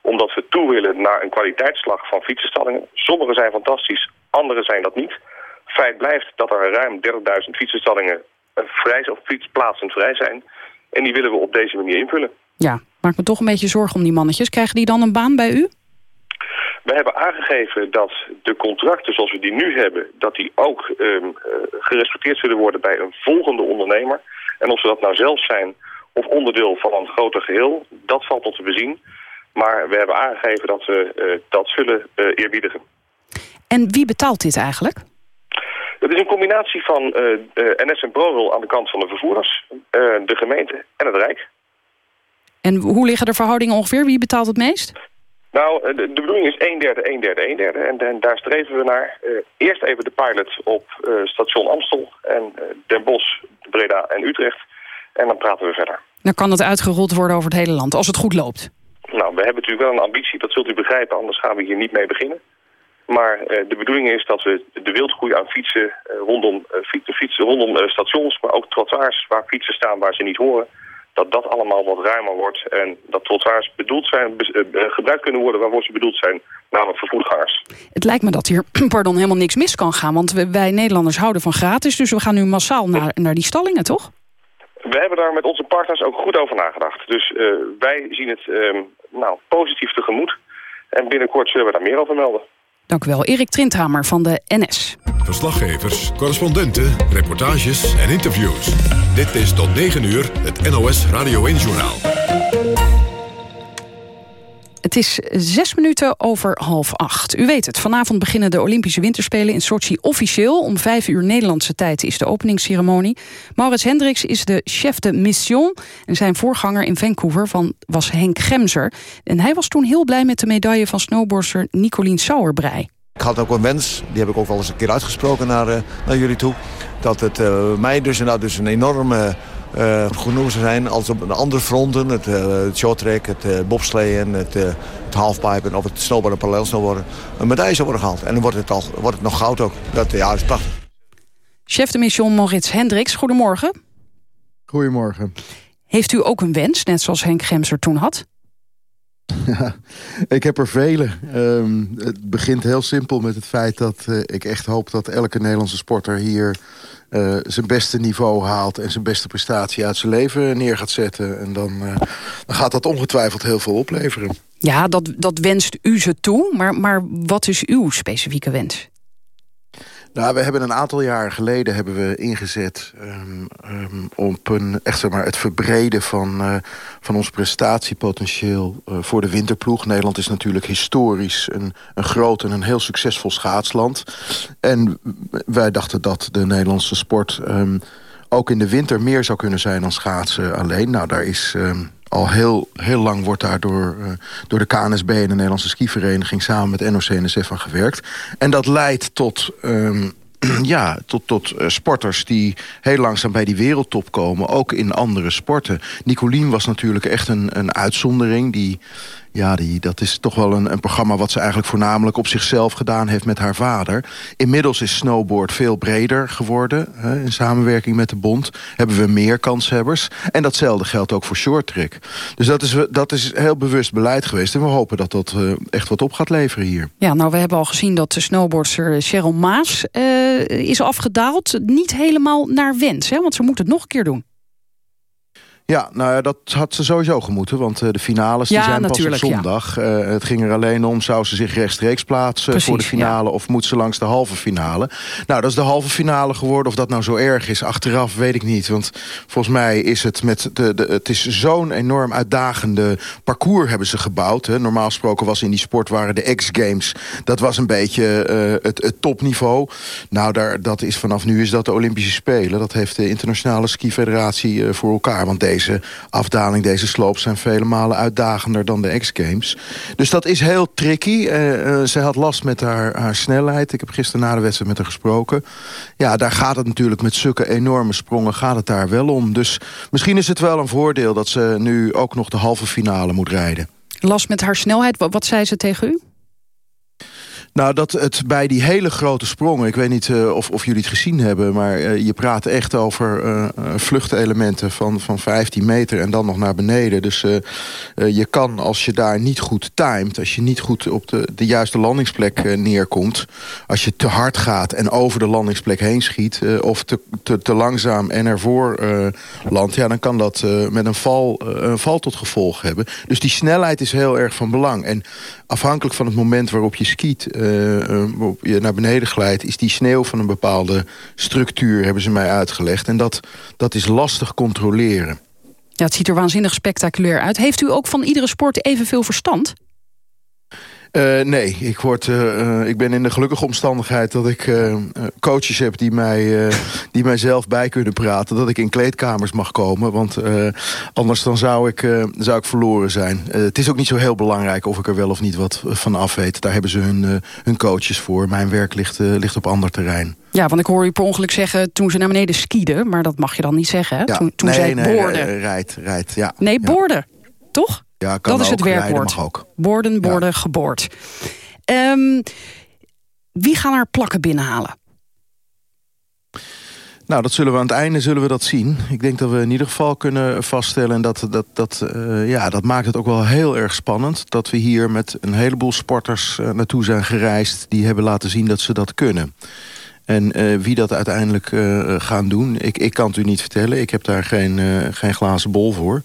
Omdat we toe willen naar een kwaliteitsslag van fietsenstallingen. Sommige zijn fantastisch, andere zijn dat niet. Feit blijft dat er ruim 30.000 fietsenstallingen vrij of fietsplaatsen vrij zijn. En die willen we op deze manier invullen. Ja, maak me toch een beetje zorgen om die mannetjes. Krijgen die dan een baan bij u? We hebben aangegeven dat de contracten zoals we die nu hebben... dat die ook eh, gerespecteerd zullen worden bij een volgende ondernemer. En of ze dat nou zelf zijn of onderdeel van een groter geheel, dat valt nog te bezien. Maar we hebben aangegeven dat we eh, dat zullen eh, eerbiedigen. En wie betaalt dit eigenlijk? Het is een combinatie van eh, eh, NS en ProRail aan de kant van de vervoerders, eh, de gemeente en het Rijk. En hoe liggen de verhoudingen ongeveer? Wie betaalt het meest? Nou, de, de bedoeling is 1 derde, 1 derde, 1 derde. En, en daar streven we naar. Eerst even de pilot op station Amstel en Den Bosch, Breda en Utrecht. En dan praten we verder. Dan kan het uitgerold worden over het hele land, als het goed loopt. Nou, we hebben natuurlijk wel een ambitie, dat zult u begrijpen, anders gaan we hier niet mee beginnen. Maar eh, de bedoeling is dat we de wildgroei aan fietsen eh, rondom, eh, de fietsen rondom stations, maar ook trottoirs waar fietsen staan waar ze niet horen, dat dat allemaal wat ruimer wordt. En dat trottoirs bedoeld zijn, gebruikt kunnen worden waarvoor ze bedoeld zijn, namelijk voor voetgangers. Het lijkt me dat hier pardon, helemaal niks mis kan gaan. Want wij Nederlanders houden van gratis. Dus we gaan nu massaal naar, naar die stallingen, toch? We hebben daar met onze partners ook goed over nagedacht. Dus wij zien het ehm, nou, positief tegemoet. En binnenkort zullen we daar meer over melden. Dank u wel. Erik Trindhamer van de NS. Verslaggevers, correspondenten, reportages en interviews. Dit is tot 9 uur het NOS Radio 1-journaal. Het is zes minuten over half acht. U weet het, vanavond beginnen de Olympische Winterspelen in Sochi officieel. Om vijf uur Nederlandse tijd is de openingsceremonie. Maurits Hendricks is de chef de mission. En zijn voorganger in Vancouver van, was Henk Gemser. En hij was toen heel blij met de medaille van snowboardster Nicolien Sauerbrei. Ik had ook een wens, die heb ik ook wel eens een keer uitgesproken naar, eh, naar jullie toe. Dat het eh, mij dus, nou, dus een enorme eh genoeg zou zijn als op de andere fronten. Het, uh, het shorttrack, het uh, bobsleeën, het, uh, het halfpipen of het snowboarden, parallel snowboarden. Een medaille zou worden gehaald. En dan wordt het, al, wordt het nog goud ook. Dat, ja, dat is prachtig. Chef de mission Maurits Hendricks, goedemorgen. Goedemorgen. Heeft u ook een wens, net zoals Henk Gemser toen had? Ja, ik heb er vele. Um, het begint heel simpel met het feit dat uh, ik echt hoop dat elke Nederlandse sporter hier uh, zijn beste niveau haalt en zijn beste prestatie uit zijn leven neer gaat zetten. En dan, uh, dan gaat dat ongetwijfeld heel veel opleveren. Ja, dat, dat wenst u ze toe, maar, maar wat is uw specifieke wens? Nou, we hebben een aantal jaren geleden hebben we ingezet um, um, op een, echt zeg maar, het verbreden van, uh, van ons prestatiepotentieel uh, voor de winterploeg. Nederland is natuurlijk historisch een, een groot en een heel succesvol schaatsland. En wij dachten dat de Nederlandse sport um, ook in de winter meer zou kunnen zijn dan schaatsen alleen. Nou, daar is al heel, heel lang wordt daar door, uh, door de KNSB en de Nederlandse skivereniging... samen met NOC-NSF aan gewerkt. En dat leidt tot... Um, ja, tot, tot uh, sporters die heel langzaam bij die wereldtop komen. Ook in andere sporten. Nicolien was natuurlijk echt een, een uitzondering. Die, ja, die, dat is toch wel een, een programma wat ze eigenlijk voornamelijk op zichzelf gedaan heeft met haar vader. Inmiddels is snowboard veel breder geworden. Hè, in samenwerking met de bond hebben we meer kanshebbers. En datzelfde geldt ook voor shorttrack. Dus dat is, dat is heel bewust beleid geweest. En we hopen dat dat uh, echt wat op gaat leveren hier. Ja, nou we hebben al gezien dat de snowboardster Cheryl Maas uh, is afgedaald. Niet helemaal naar wens, hè, want ze moet het nog een keer doen. Ja, nou ja, dat had ze sowieso gemoeten. Want uh, de finales ja, die zijn pas op zondag. Ja. Uh, het ging er alleen om, zou ze zich rechtstreeks plaatsen Precies, voor de finale... Of moet ze langs de halve finale? Nou, dat is de halve finale geworden. Of dat nou zo erg is, achteraf weet ik niet. Want volgens mij is het met... De, de, het is zo'n enorm uitdagende parcours hebben ze gebouwd. Hè. Normaal gesproken was in die sport waren de X-Games... dat was een beetje uh, het, het, topniveau. Nou, daar, dat is vanaf nu is dat de Olympische Spelen. Dat heeft de Internationale Ski Federatie voor elkaar. Want deze afdaling, deze sloop zijn vele malen uitdagender dan de X-Games. Dus dat is heel tricky. Uh, uh, ze had last met haar, haar snelheid. Ik heb gisteren na de wedstrijd met haar gesproken. Ja, daar gaat het natuurlijk met zulke enorme sprongen gaat het daar wel om. Dus misschien is het wel een voordeel dat ze nu ook nog de halve finale moet rijden. Last met haar snelheid, wat zei ze tegen u? Nou, dat het bij die hele grote sprongen... ik weet niet uh, of, of jullie het gezien hebben... maar uh, je praat echt over uh, vluchtelementen van, van 15 meter... en dan nog naar beneden. Dus je kan, als je daar niet goed timed... als je niet goed op de, de juiste landingsplek neerkomt... als je te hard gaat en over de landingsplek heen schiet... of te, te, te, langzaam en ervoor landt... ja, dan kan dat met een val, een val tot gevolg hebben. Dus die snelheid is heel erg van belang. En afhankelijk van het moment waarop je skiet... Uh, waarop je naar beneden glijdt... is die sneeuw van een bepaalde structuur, hebben ze mij uitgelegd. En dat, dat is lastig controleren. Ja, het ziet er waanzinnig spectaculair uit. Heeft u ook van iedere sport evenveel verstand? Uh, nee, ik, word, uh, ik ben in de gelukkige omstandigheid dat ik uh, coaches heb die mij, die mij zelf bij kunnen praten. Dat ik in kleedkamers mag komen, want anders dan zou ik, zou ik verloren zijn. het is ook niet zo heel belangrijk of ik er wel of niet wat van af weet. Daar hebben ze hun, hun coaches voor. Mijn werk ligt, ligt op ander terrein. Ja, want ik hoor u per ongeluk zeggen toen ze naar beneden skieden. Maar dat mag je dan niet zeggen, hè? Ja, toen toen nee, zij nee, boorden. rijdt, rijdt, ja. Nee, boorden. Toch? Ja, kan dat is ook, het werkwoord. mag ook. Borden, borden, geboord. Um, wie gaan er plakken binnenhalen? Nou, dat zullen we aan het einde zullen we dat zien. Ik denk dat we in ieder geval kunnen vaststellen... en dat, dat, dat, uh, ja, dat maakt het ook wel heel erg spannend... dat we hier met een heleboel sporters uh, naartoe zijn gereisd... die hebben laten zien dat ze dat kunnen. En uh, wie dat uiteindelijk gaan doen, ik, ik kan het u niet vertellen. Ik heb daar geen, geen glazen bol voor.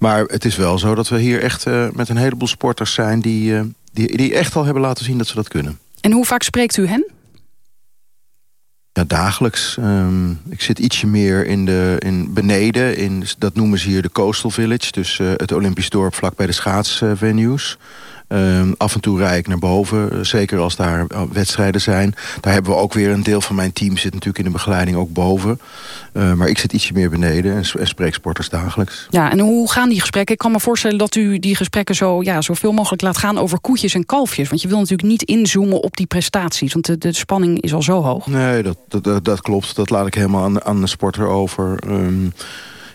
Maar het is wel zo dat we hier echt met een heleboel sporters zijn... die, die, die echt al hebben laten zien dat ze dat kunnen. En hoe vaak spreekt u hen? Ja, dagelijks. Um, ik zit ietsje meer in, de, in beneden. In, dat noemen ze hier de Coastal Village. Dus uh, het Olympisch dorp vlak bij de schaatsvenues. Um, af en toe rijd ik naar boven, zeker als daar wedstrijden zijn. Daar hebben we ook weer een deel van mijn team zit natuurlijk in de begeleiding ook boven. Uh, maar ik zit ietsje meer beneden en, en spreek sporters dagelijks. Ja, en hoe gaan die gesprekken? Ik kan me voorstellen dat u die gesprekken zo ja, zoveel mogelijk laat gaan over koetjes en kalfjes. Want je wil natuurlijk niet inzoomen op die prestaties, want de, de spanning is al zo hoog. Nee, dat, dat, dat klopt. Dat laat ik helemaal aan, aan de sporter over. Um,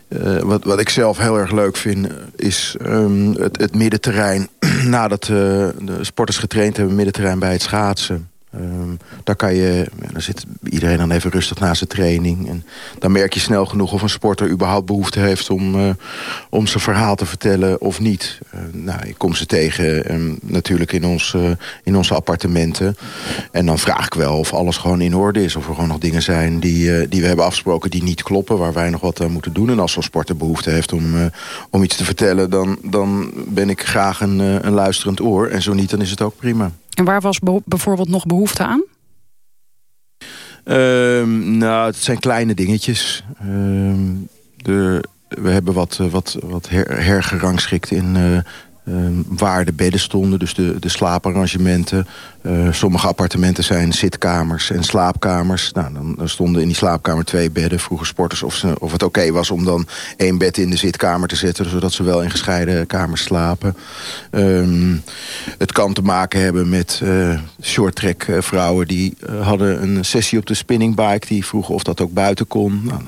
uh, wat, wat ik zelf heel erg leuk vind is um, het, het middenterrein. Nadat uh, de sporters getraind hebben, middenterrein bij het schaatsen. Um, daar kan je, dan zit iedereen dan even rustig na zijn training. En dan merk je snel genoeg of een sporter überhaupt behoefte heeft om, uh, om zijn verhaal te vertellen of niet. Uh, nou, ik kom ze tegen um, natuurlijk in, ons, uh, in onze appartementen. En dan vraag ik wel of alles gewoon in orde is. Of er gewoon nog dingen zijn die, die we hebben afgesproken die niet kloppen. Waar wij nog wat aan moeten doen. En als zo'n sporter behoefte heeft om, om iets te vertellen... dan, dan ben ik graag een, een luisterend oor. En zo niet, dan is het ook prima. En waar was bijvoorbeeld nog behoefte aan? Um, nou, het zijn kleine dingetjes. Um, de, we hebben wat, wat, wat her, hergerangschikt in uh, um, waar de bedden stonden. Dus de, de slaaparrangementen. Uh, sommige appartementen zijn zitkamers en slaapkamers. Nou, dan, dan, stonden in die slaapkamer twee bedden. Vroegen sporters of, ze, of het oké was om dan één bed in de zitkamer te zetten... zodat ze wel in gescheiden kamers slapen. Um, het kan te maken hebben met uh, shorttrack vrouwen... die hadden een sessie op de spinningbike. Die vroegen of dat ook buiten kon. Nou,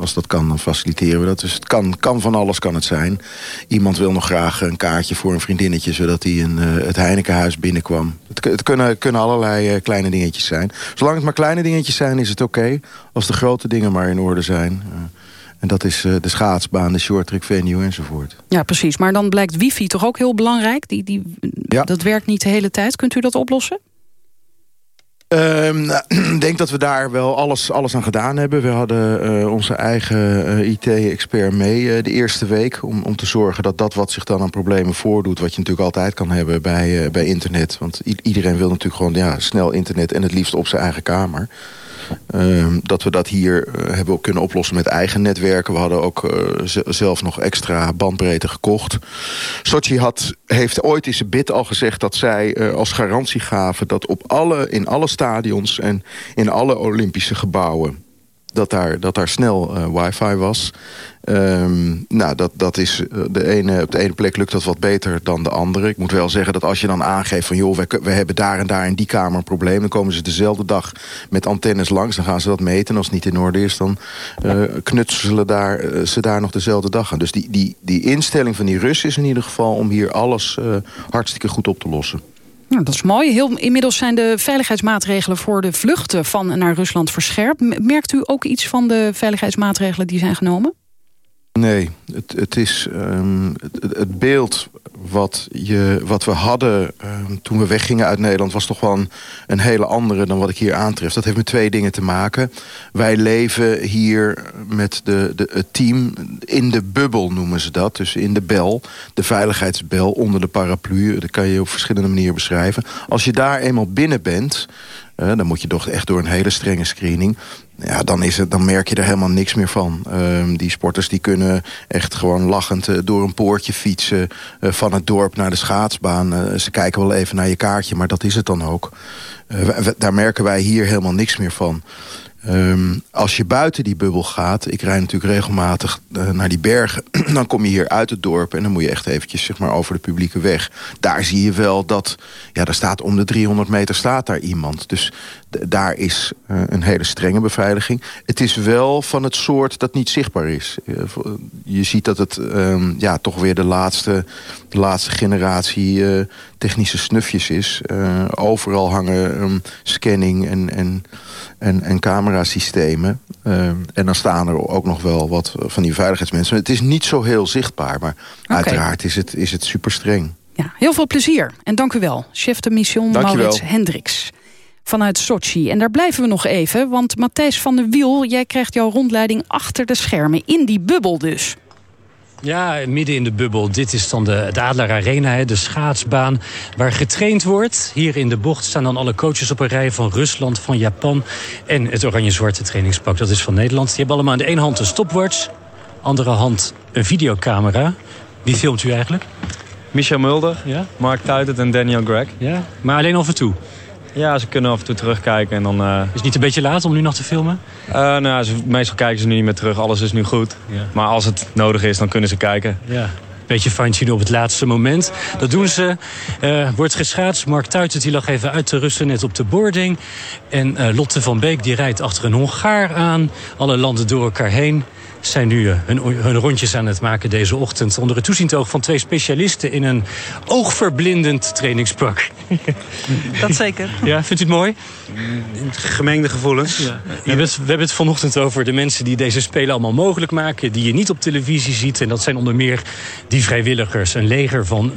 als dat kan, dan faciliteren we dat. Dus het kan, kan van alles kan het zijn. Iemand wil nog graag een kaartje voor een vriendinnetje... zodat hij in uh, het Heinekenhuis binnenkwam. Het, het kunnen, kunnen allerlei uh, kleine dingetjes zijn. Zolang het maar kleine dingetjes zijn, is het oké. Okay. Als de grote dingen maar in orde zijn... Uh, en dat is de schaatsbaan, de shorttrack venue enzovoort. Ja, precies. Maar dan blijkt wifi toch ook heel belangrijk? Die, die, ja. Dat werkt niet de hele tijd. Kunt u dat oplossen? Nou, ik denk dat we daar wel alles, alles aan gedaan hebben. We hadden uh, onze eigen uh, IT-expert mee uh, de eerste week... Om, om te zorgen dat dat wat zich dan aan problemen voordoet... wat je natuurlijk altijd kan hebben bij, bij internet. Want iedereen wil natuurlijk gewoon ja, snel internet... en het liefst op zijn eigen kamer. Um, dat we dat hier uh, hebben kunnen oplossen met eigen netwerken. We hadden ook uh, zelf nog extra bandbreedte gekocht. Sochi had, heeft ooit in zijn bid al gezegd dat zij uh, als garantie gaven... dat op alle, in alle stadions en in alle Olympische gebouwen dat daar, dat daar snel uh, wifi was. Um, nou, dat, dat is de ene, op de ene plek lukt dat wat beter dan de andere. Ik moet wel zeggen dat als je dan aangeeft van... joh, we, hebben daar en daar in die kamer een probleem... dan komen ze dezelfde dag met antennes langs. Dan gaan ze dat meten. En als het niet in orde is, dan uh, knutselen daar, ze daar nog dezelfde dag aan. Dus die, die, die instelling van die Russen is in ieder geval... om hier alles hartstikke goed op te lossen. Nou, dat is mooi. Heel, inmiddels zijn de veiligheidsmaatregelen voor de vluchten van naar Rusland verscherpt. Merkt u ook iets van de veiligheidsmaatregelen die zijn genomen? Nee, het, het is um, het, beeld wat, je, wat we hadden um, toen we weggingen uit Nederland... was toch wel een, hele andere dan wat ik hier aantref. Dat heeft met twee dingen te maken. Wij leven hier met de, de, het team in de bubbel, noemen ze dat. Dus in de bel, de veiligheidsbel onder de paraplu. Dat kan je op verschillende manieren beschrijven. Als je daar eenmaal binnen bent... Uh, dan moet je toch echt door een hele strenge screening ja, dan, is het, dan merk je er helemaal niks meer van. Uh, die sporters die kunnen echt gewoon lachend uh, door een poortje fietsen... Uh, van het dorp naar de schaatsbaan. ze kijken wel even naar je kaartje, maar dat is het dan ook. daar merken wij hier helemaal niks meer van. Um, als je buiten die bubbel gaat... ik rijd natuurlijk regelmatig naar die bergen... dan kom je hier uit het dorp en dan moet je echt eventjes zeg maar, over de publieke weg. Daar zie je wel dat... ja, daar staat om de 300 meter staat daar iemand. Dus daar is uh, een hele strenge beveiliging. Het is wel van het soort dat niet zichtbaar is. Uh, je ziet dat het um, ja, toch weer de laatste, de laatste generatie technische snufjes is. overal hangen um, scanning en... en en, en camerasystemen. Uh, en dan staan er ook nog wel wat van die veiligheidsmensen. Het is niet zo heel zichtbaar, maar okay. uiteraard is het, is het super streng. Ja, heel veel plezier en dank u wel. Chef de mission Maurits Hendricks vanuit Sochi. En daar blijven we nog even, want Matthijs van der Wiel... jij krijgt jouw rondleiding achter de schermen, in die bubbel dus. Ja, midden in de bubbel. Dit is dan de, de Adler Arena, de schaatsbaan waar getraind wordt. Hier in de bocht staan dan alle coaches op een rij van Rusland, van Japan... en het oranje-zwarte trainingspak, dat is van Nederland. Die hebben allemaal in de ene hand een stopwatch, andere hand een videocamera. Wie filmt u eigenlijk? Michel Mulder, ja? Mark Tuitert en Daniel Gregg. Ja, maar alleen af en toe? Ja, ze kunnen af en toe terugkijken. En dan, uh... Is het niet een beetje laat om nu nog te filmen? Uh, nou, ze, meestal kijken ze nu niet meer terug. Alles is nu goed. Ja. Maar als het nodig is, dan kunnen ze kijken. Ja. Beetje fine op het laatste moment. Dat doen ze. Uh, wordt geschaatst. Mark Tuitert die lag even uit te rusten net op de boarding. En Lotte van Beek die rijdt achter een Hongaar aan. Alle landen door elkaar heen zijn nu hun, hun, rondjes aan het maken deze ochtend. Onder het toeziend oog van twee specialisten in een oogverblindend trainingspak. Dat zeker. Ja, vindt u het mooi? Gemengde gevoelens. Ja. We, hebben het, we hebben het vanochtend over de mensen die deze spelen allemaal mogelijk maken. Die je niet op televisie ziet. En dat zijn onder meer die vrijwilligers. Een leger van 25.000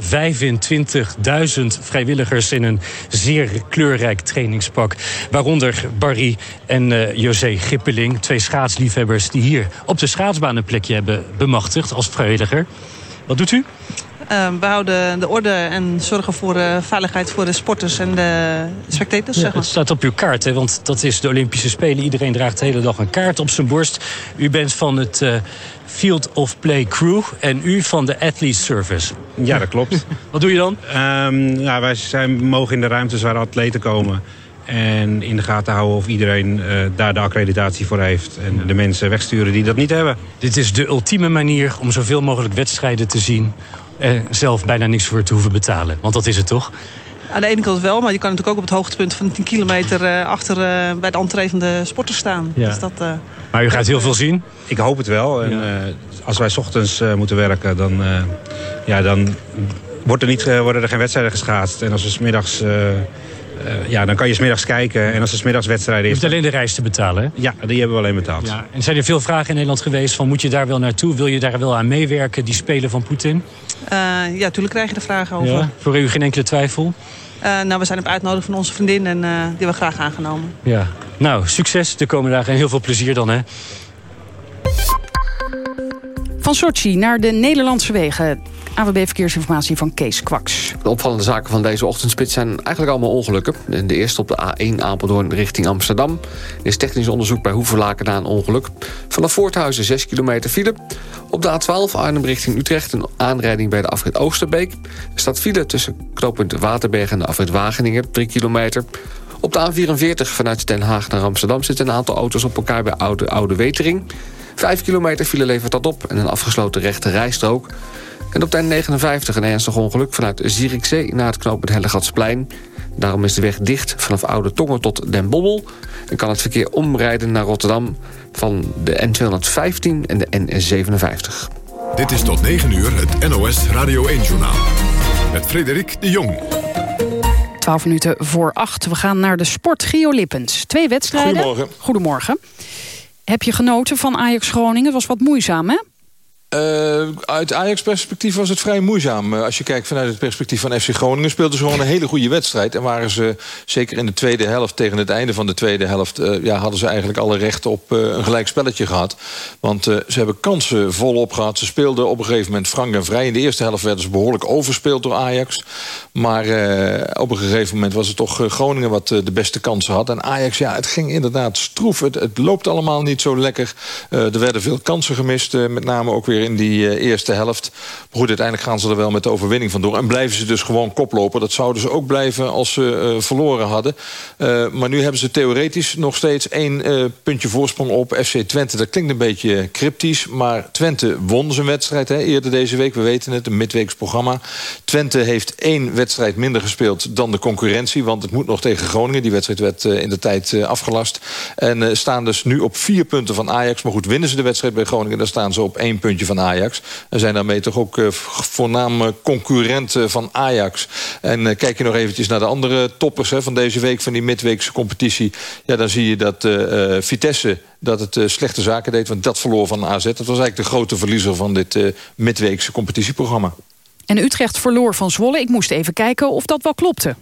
vrijwilligers in een zeer kleurrijk trainingspak. Waaronder Barry en uh, José Gippeling. Twee schaatsliefhebbers die hier op de schaatsbaan een plekje hebben bemachtigd als vrijwilliger. Wat doet u? Uh, we houden de orde en zorgen voor uh, veiligheid voor de sporters en de spectators. Ja, zeg maar. Het staat op uw kaart, hè, want dat is de Olympische Spelen. Iedereen draagt de hele dag een kaart op zijn borst. U bent van het uh, Field of Play Crew en u van de Athlete Service. Ja, dat klopt. Wat doe je dan? Um, ja, wij zijn, mogen in de ruimtes waar atleten komen en in de gaten houden of iedereen uh, daar de accreditatie voor heeft. En de mensen wegsturen die dat niet hebben. Dit is de ultieme manier om zoveel mogelijk wedstrijden te zien. En zelf bijna niks voor te hoeven betalen. Want dat is het toch? Aan de ene kant wel, maar je kan natuurlijk ook op het hoogtepunt van 10 kilometer uh, achter uh, bij de entree van de sporters staan. Ja. Dus dat, uh, maar u gaat heel veel zien? Ik hoop het wel. En, ja. als wij ochtends moeten werken, dan, ja, dan wordt er niet, worden er geen wedstrijden geschaatst. En als we smiddags uh, ja, dan kan je smiddags kijken. En als er smiddags wedstrijden is... Je hoeft alleen de reis te betalen, hè? Ja, die hebben we alleen betaald. Ja. En zijn er veel vragen in Nederland geweest van... moet je daar wel naartoe? Wil je daar wel aan meewerken, die spelen van Poetin? Uh, ja, natuurlijk krijg je er vragen over. Ja, voor u geen enkele twijfel? Uh, nou, we zijn op uitnodiging van onze vriendin en die hebben we graag aangenomen. Ja. Nou, succes de komende dagen en heel veel plezier dan, hè? Van Sochi naar de Nederlandse wegen. AWB Verkeersinformatie van Kees Kwaks. De opvallende zaken van deze ochtendspits zijn eigenlijk allemaal ongelukken. De eerste op de A1 Apeldoorn richting Amsterdam. Er is technisch onderzoek bij Hoevelaken na een ongeluk. Vanaf Voorthuizen 6 kilometer file. Op de A12 Arnhem richting Utrecht een aanrijding bij de afrit Oosterbeek. Er staat file tussen knooppunt Waterberg en de afrit Wageningen 3 kilometer. Op de A44 vanuit Den Haag naar Amsterdam zitten een aantal auto's op elkaar bij Oude, Oude Wetering. 5 kilometer file levert dat op en een afgesloten rechte rijstrook. En op de N59 een ernstig ongeluk vanuit Zierikzee naar het knooppunt Hellegatsplein. Daarom is de weg dicht vanaf Oude Tongen tot Den Bobbel. En kan het verkeer omrijden naar Rotterdam van de N215 en de N57. Dit is tot 9 uur het NOS Radio 1-journaal. Met Frederik de Jong. 12 minuten voor 8. We gaan naar de sport. Gio Lippens. Twee wedstrijden. Goedemorgen. Goedemorgen. Heb je genoten van Ajax Groningen? was wat moeizaam, hè? Uh, uit Ajax-perspectief was het vrij moeizaam. Uh, als je kijkt vanuit het perspectief van FC Groningen... speelden ze gewoon een hele goede wedstrijd. En waren ze, zeker in de tweede helft... tegen het einde van de tweede helft... Uh, ja, hadden ze eigenlijk alle rechten op een gelijk spelletje gehad. Want ze hebben kansen volop gehad. Ze speelden op een gegeven moment frank en vrij. In de eerste helft werden ze behoorlijk overspeeld door Ajax. Maar op een gegeven moment was het toch Groningen... wat de beste kansen had. En Ajax, ja, het ging inderdaad stroef. Het, loopt allemaal niet zo lekker. er werden veel kansen gemist. met name ook weer in die eerste helft. Maar goed, uiteindelijk gaan ze er wel met de overwinning vandoor. En blijven ze dus gewoon koplopen. Dat zouden ze ook blijven als ze verloren hadden. Maar nu hebben ze theoretisch nog steeds één puntje voorsprong op FC Twente. Dat klinkt een beetje cryptisch. Maar Twente won zijn wedstrijd hè, eerder deze week. We weten het, een midweeks programma. Twente heeft één wedstrijd minder gespeeld dan de concurrentie. Want het moet nog tegen Groningen. Die wedstrijd werd in de tijd afgelast. En staan dus nu op vier punten van Ajax. Maar goed, winnen ze de wedstrijd bij Groningen... dan staan ze op één puntje van Ajax. En zijn daarmee toch ook voorname concurrenten van Ajax. En kijk je nog eventjes naar de andere toppers hè, van deze week... van die midweekse competitie. Ja, dan zie je dat Vitesse dat het slechte zaken deed. Want dat verloor van AZ. Dat was eigenlijk de grote verliezer van dit midweekse competitieprogramma. En Utrecht verloor van Zwolle. Ik moest even kijken of dat wel klopte.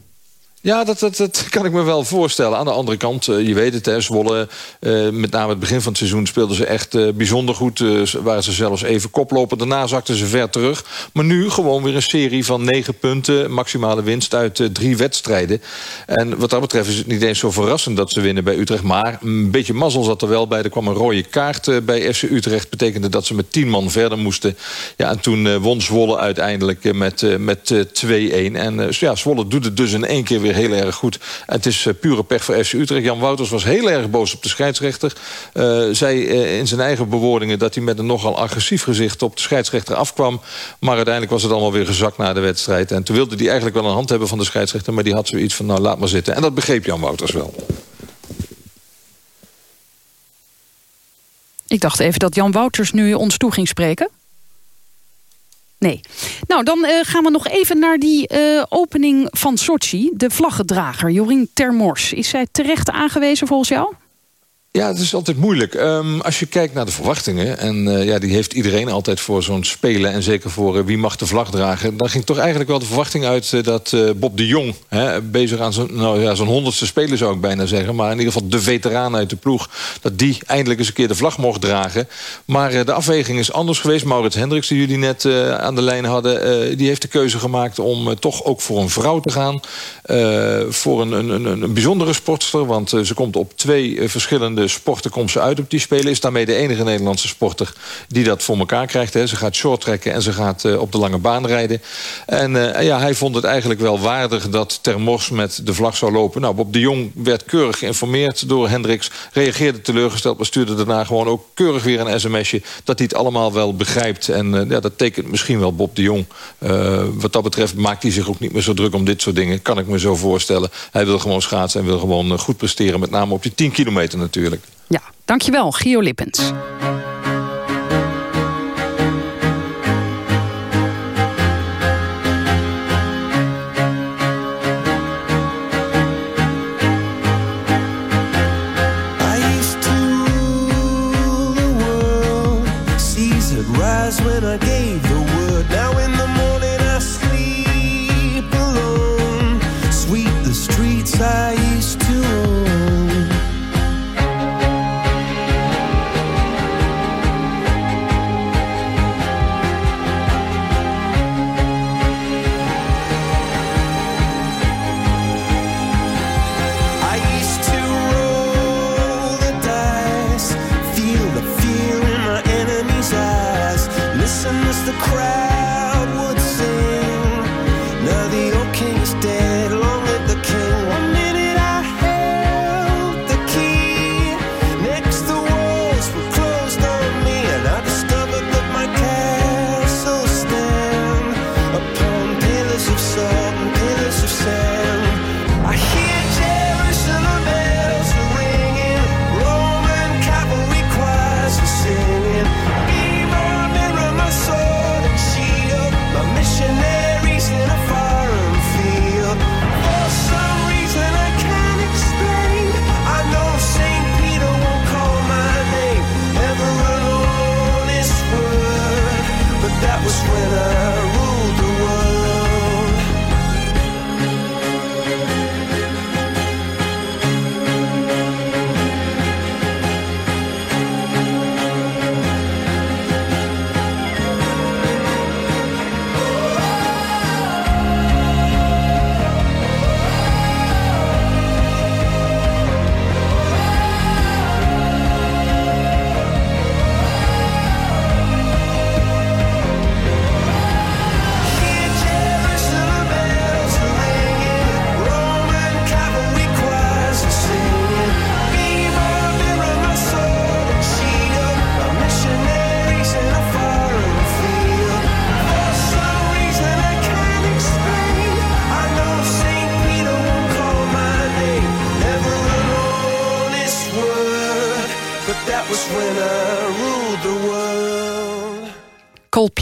Ja, dat, dat, dat kan ik me wel voorstellen. Aan de andere kant, uh, je weet het, hè, Zwolle... Uh, met name het begin van het seizoen speelden ze echt uh, bijzonder goed. waren ze zelfs even koplopen. Daarna zakten ze ver terug. Maar nu gewoon weer een serie van negen punten. Maximale winst uit drie wedstrijden. En wat dat betreft is het niet eens zo verrassend dat ze winnen bij Utrecht. Maar een beetje mazzel zat er wel bij. Er kwam een rode kaart bij FC Utrecht. Betekende dat ze met tien man verder moesten. Ja, en toen won Zwolle uiteindelijk met, met 2-1. En ja, Zwolle doet het dus in één keer weer heel erg goed. het is uh, pure pech voor FC Utrecht. Jan Wouters was heel erg boos op de scheidsrechter. Uh, zei uh, in zijn eigen bewoordingen dat hij met een nogal agressief gezicht op de scheidsrechter afkwam. Maar uiteindelijk was het allemaal weer gezakt na de wedstrijd. En toen wilde hij eigenlijk wel een hand hebben van de scheidsrechter. Maar die had zoiets van nou laat maar zitten. En dat begreep Jan Wouters wel. Ik dacht even dat Jan Wouters nu ons toe ging spreken. Nee. Nou, dan uh, gaan we nog even naar die uh, opening van Sochi. De vlaggedrager, Jorien Termors. Is zij terecht aangewezen volgens jou? Ja, het is altijd moeilijk. Um, als je kijkt naar de verwachtingen... en uh, ja, die heeft iedereen altijd voor zo'n spelen... en zeker voor uh, wie mag de vlag dragen... dan ging toch eigenlijk wel de verwachting uit uh, dat Bob de Jong... Hè, bezig aan zo'n nou, ja, honderdste speler zou ik bijna zeggen... maar in ieder geval de veteraan uit de ploeg... dat die eindelijk eens een keer de vlag mocht dragen. Maar de afweging is anders geweest. Maurits Hendricks, die jullie net aan de lijn hadden... die heeft de keuze gemaakt om toch ook voor een vrouw te gaan. voor een, een, een, een bijzondere sportster, want ze komt op twee verschillende sporten komt ze uit op die Spelen. Is daarmee de enige Nederlandse sporter die dat voor elkaar krijgt. Hè. Ze gaat short trekken en ze gaat uh, op de lange baan rijden. En uh, ja, hij vond het eigenlijk wel waardig dat Termors met de vlag zou lopen. Nou, Bob de Jong werd keurig geïnformeerd door Hendricks. Reageerde teleurgesteld, maar stuurde daarna gewoon ook keurig weer een sms'je... dat hij het allemaal wel begrijpt. En uh, ja, dat tekent misschien wel Bob de Jong. wat dat betreft maakt hij zich ook niet meer zo druk om dit soort dingen. Kan ik me zo voorstellen. Hij wil gewoon schaatsen en wil gewoon goed presteren. Met name op die 10 kilometer natuurlijk. Dankjewel, Gio Lippens.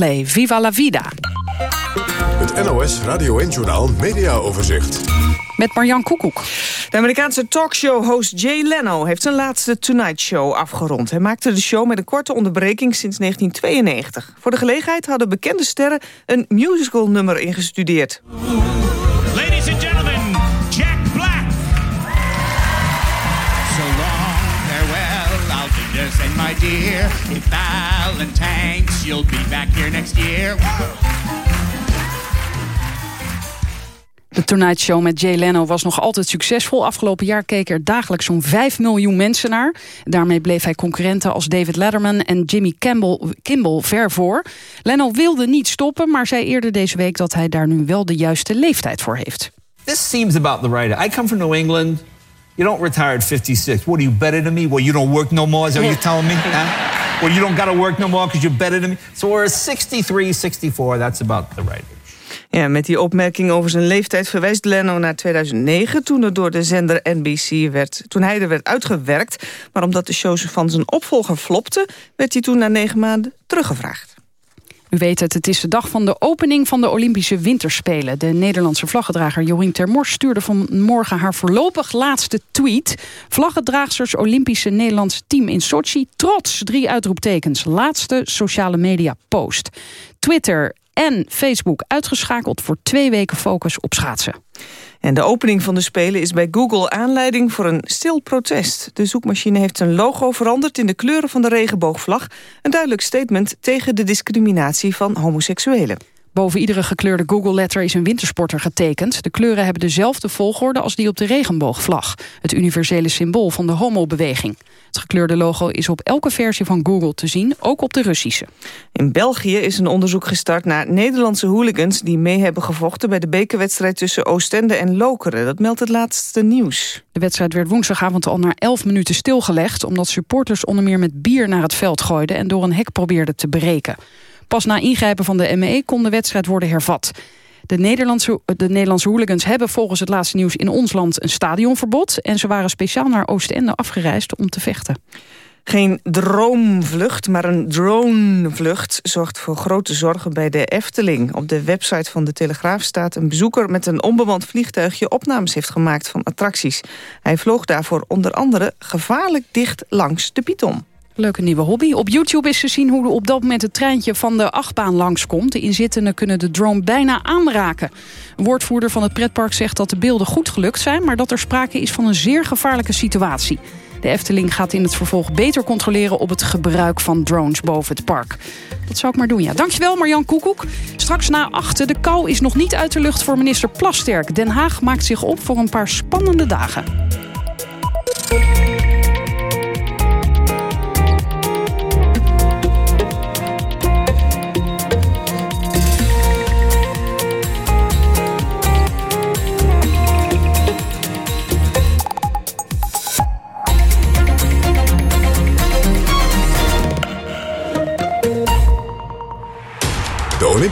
Coldplay, Viva la Vida. Het NOS Radio 1-journaal Media Overzicht. Met Marjan Koekoek. De Amerikaanse talkshow-host Jay Leno heeft zijn laatste Tonight Show afgerond. Hij maakte de show met een korte onderbreking sinds 1992. Voor de gelegenheid hadden bekende sterren een musical-nummer ingestudeerd. Dear. If you'll be back here next year. De Tonight Show met Jay Leno was nog altijd succesvol. Afgelopen jaar keken er dagelijks zo'n 5 miljoen mensen naar. Daarmee bleef hij concurrenten als David Letterman en Jimmy Campbell, Kimball ver voor. Leno wilde niet stoppen, maar zei eerder deze week... dat hij daar nu wel de juiste leeftijd voor heeft. This seems about the right. I come from New England. You don't retire at 56. What are you better than me? Well, you don't work no more. Is that what you're telling me? Huh? Well, you don't got to work no more because you're better than me. So we're 63, 64. That's about the right. Ja, met die opmerking over zijn leeftijd verwijst Leno naar 2009... toen er door de zender NBC werd, toen hij er werd uitgewerkt. Maar omdat de shows van zijn opvolger flopte... werd hij toen na negen maanden teruggevraagd. U weet het, het is de dag van de opening van de Olympische Winterspelen. De Nederlandse vlaggedrager Jorien Termors stuurde vanmorgen haar voorlopig laatste tweet. Vlaggedraagsters Olympische Nederlands team in Sochi. Trots, drie uitroeptekens. Laatste sociale media post. Twitter en Facebook uitgeschakeld voor twee weken focus op schaatsen. En de opening van de Spelen is bij Google aanleiding voor een stil protest. De zoekmachine heeft zijn logo veranderd in de kleuren van de regenboogvlag. Een duidelijk statement tegen de discriminatie van homoseksuelen. Boven iedere gekleurde Google-letter is een wintersporter getekend. De kleuren hebben dezelfde volgorde als die op de regenboogvlag. Het universele symbool van de homobeweging. Het gekleurde logo is op elke versie van Google te zien, ook op de Russische. In België is een onderzoek gestart naar Nederlandse hooligans... die mee hebben gevochten bij de bekerwedstrijd tussen Oostende en Lokeren. Dat meldt het laatste nieuws. De wedstrijd werd woensdagavond al na 11 minuten stilgelegd... omdat supporters onder meer met bier naar het veld gooiden... en door een hek probeerden te breken. Pas na ingrijpen van de ME kon de wedstrijd worden hervat. De Nederlandse, de Nederlandse hooligans hebben volgens het laatste nieuws in ons land een stadionverbod. En ze waren speciaal naar Oostende afgereisd om te vechten. Geen droomvlucht, maar een dronevlucht zorgt voor grote zorgen bij de Efteling. Op de website van de Telegraaf staat een bezoeker met een onbemand vliegtuigje opnames heeft gemaakt van attracties. Hij vloog daarvoor onder andere gevaarlijk dicht langs de Python. Leuke nieuwe hobby. Op YouTube is te zien hoe op dat moment het treintje van de achtbaan langskomt. De inzittenden kunnen de drone bijna aanraken. Een woordvoerder van het pretpark zegt dat de beelden goed gelukt zijn... maar dat er sprake is van een zeer gevaarlijke situatie. De Efteling gaat in het vervolg beter controleren op het gebruik van drones boven het park. Dat zou ik maar doen, ja. Dankjewel Marjan Koekoek. Straks na achten, de kou is nog niet uit de lucht voor minister Plasterk. Den Haag maakt zich op voor een paar spannende dagen.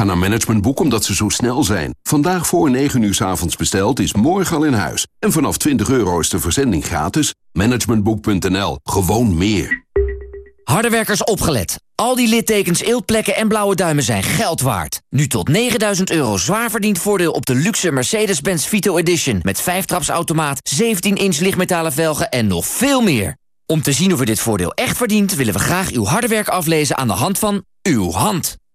Ga naar Managementboek omdat ze zo snel zijn. Vandaag voor 9 uur s avonds besteld is morgen al in huis. En vanaf 20 euro is de verzending gratis. Managementboek.nl. Gewoon meer. Harde werkers opgelet. Al die littekens, eeltplekken en blauwe duimen zijn geld waard. Nu tot 9000 euro zwaar verdiend voordeel op de luxe Mercedes-Benz Vito Edition... met 5-trapsautomaat, 17-inch lichtmetalen velgen en nog veel meer. Om te zien of u dit voordeel echt verdient... willen we graag uw harde werk aflezen aan de hand van uw hand.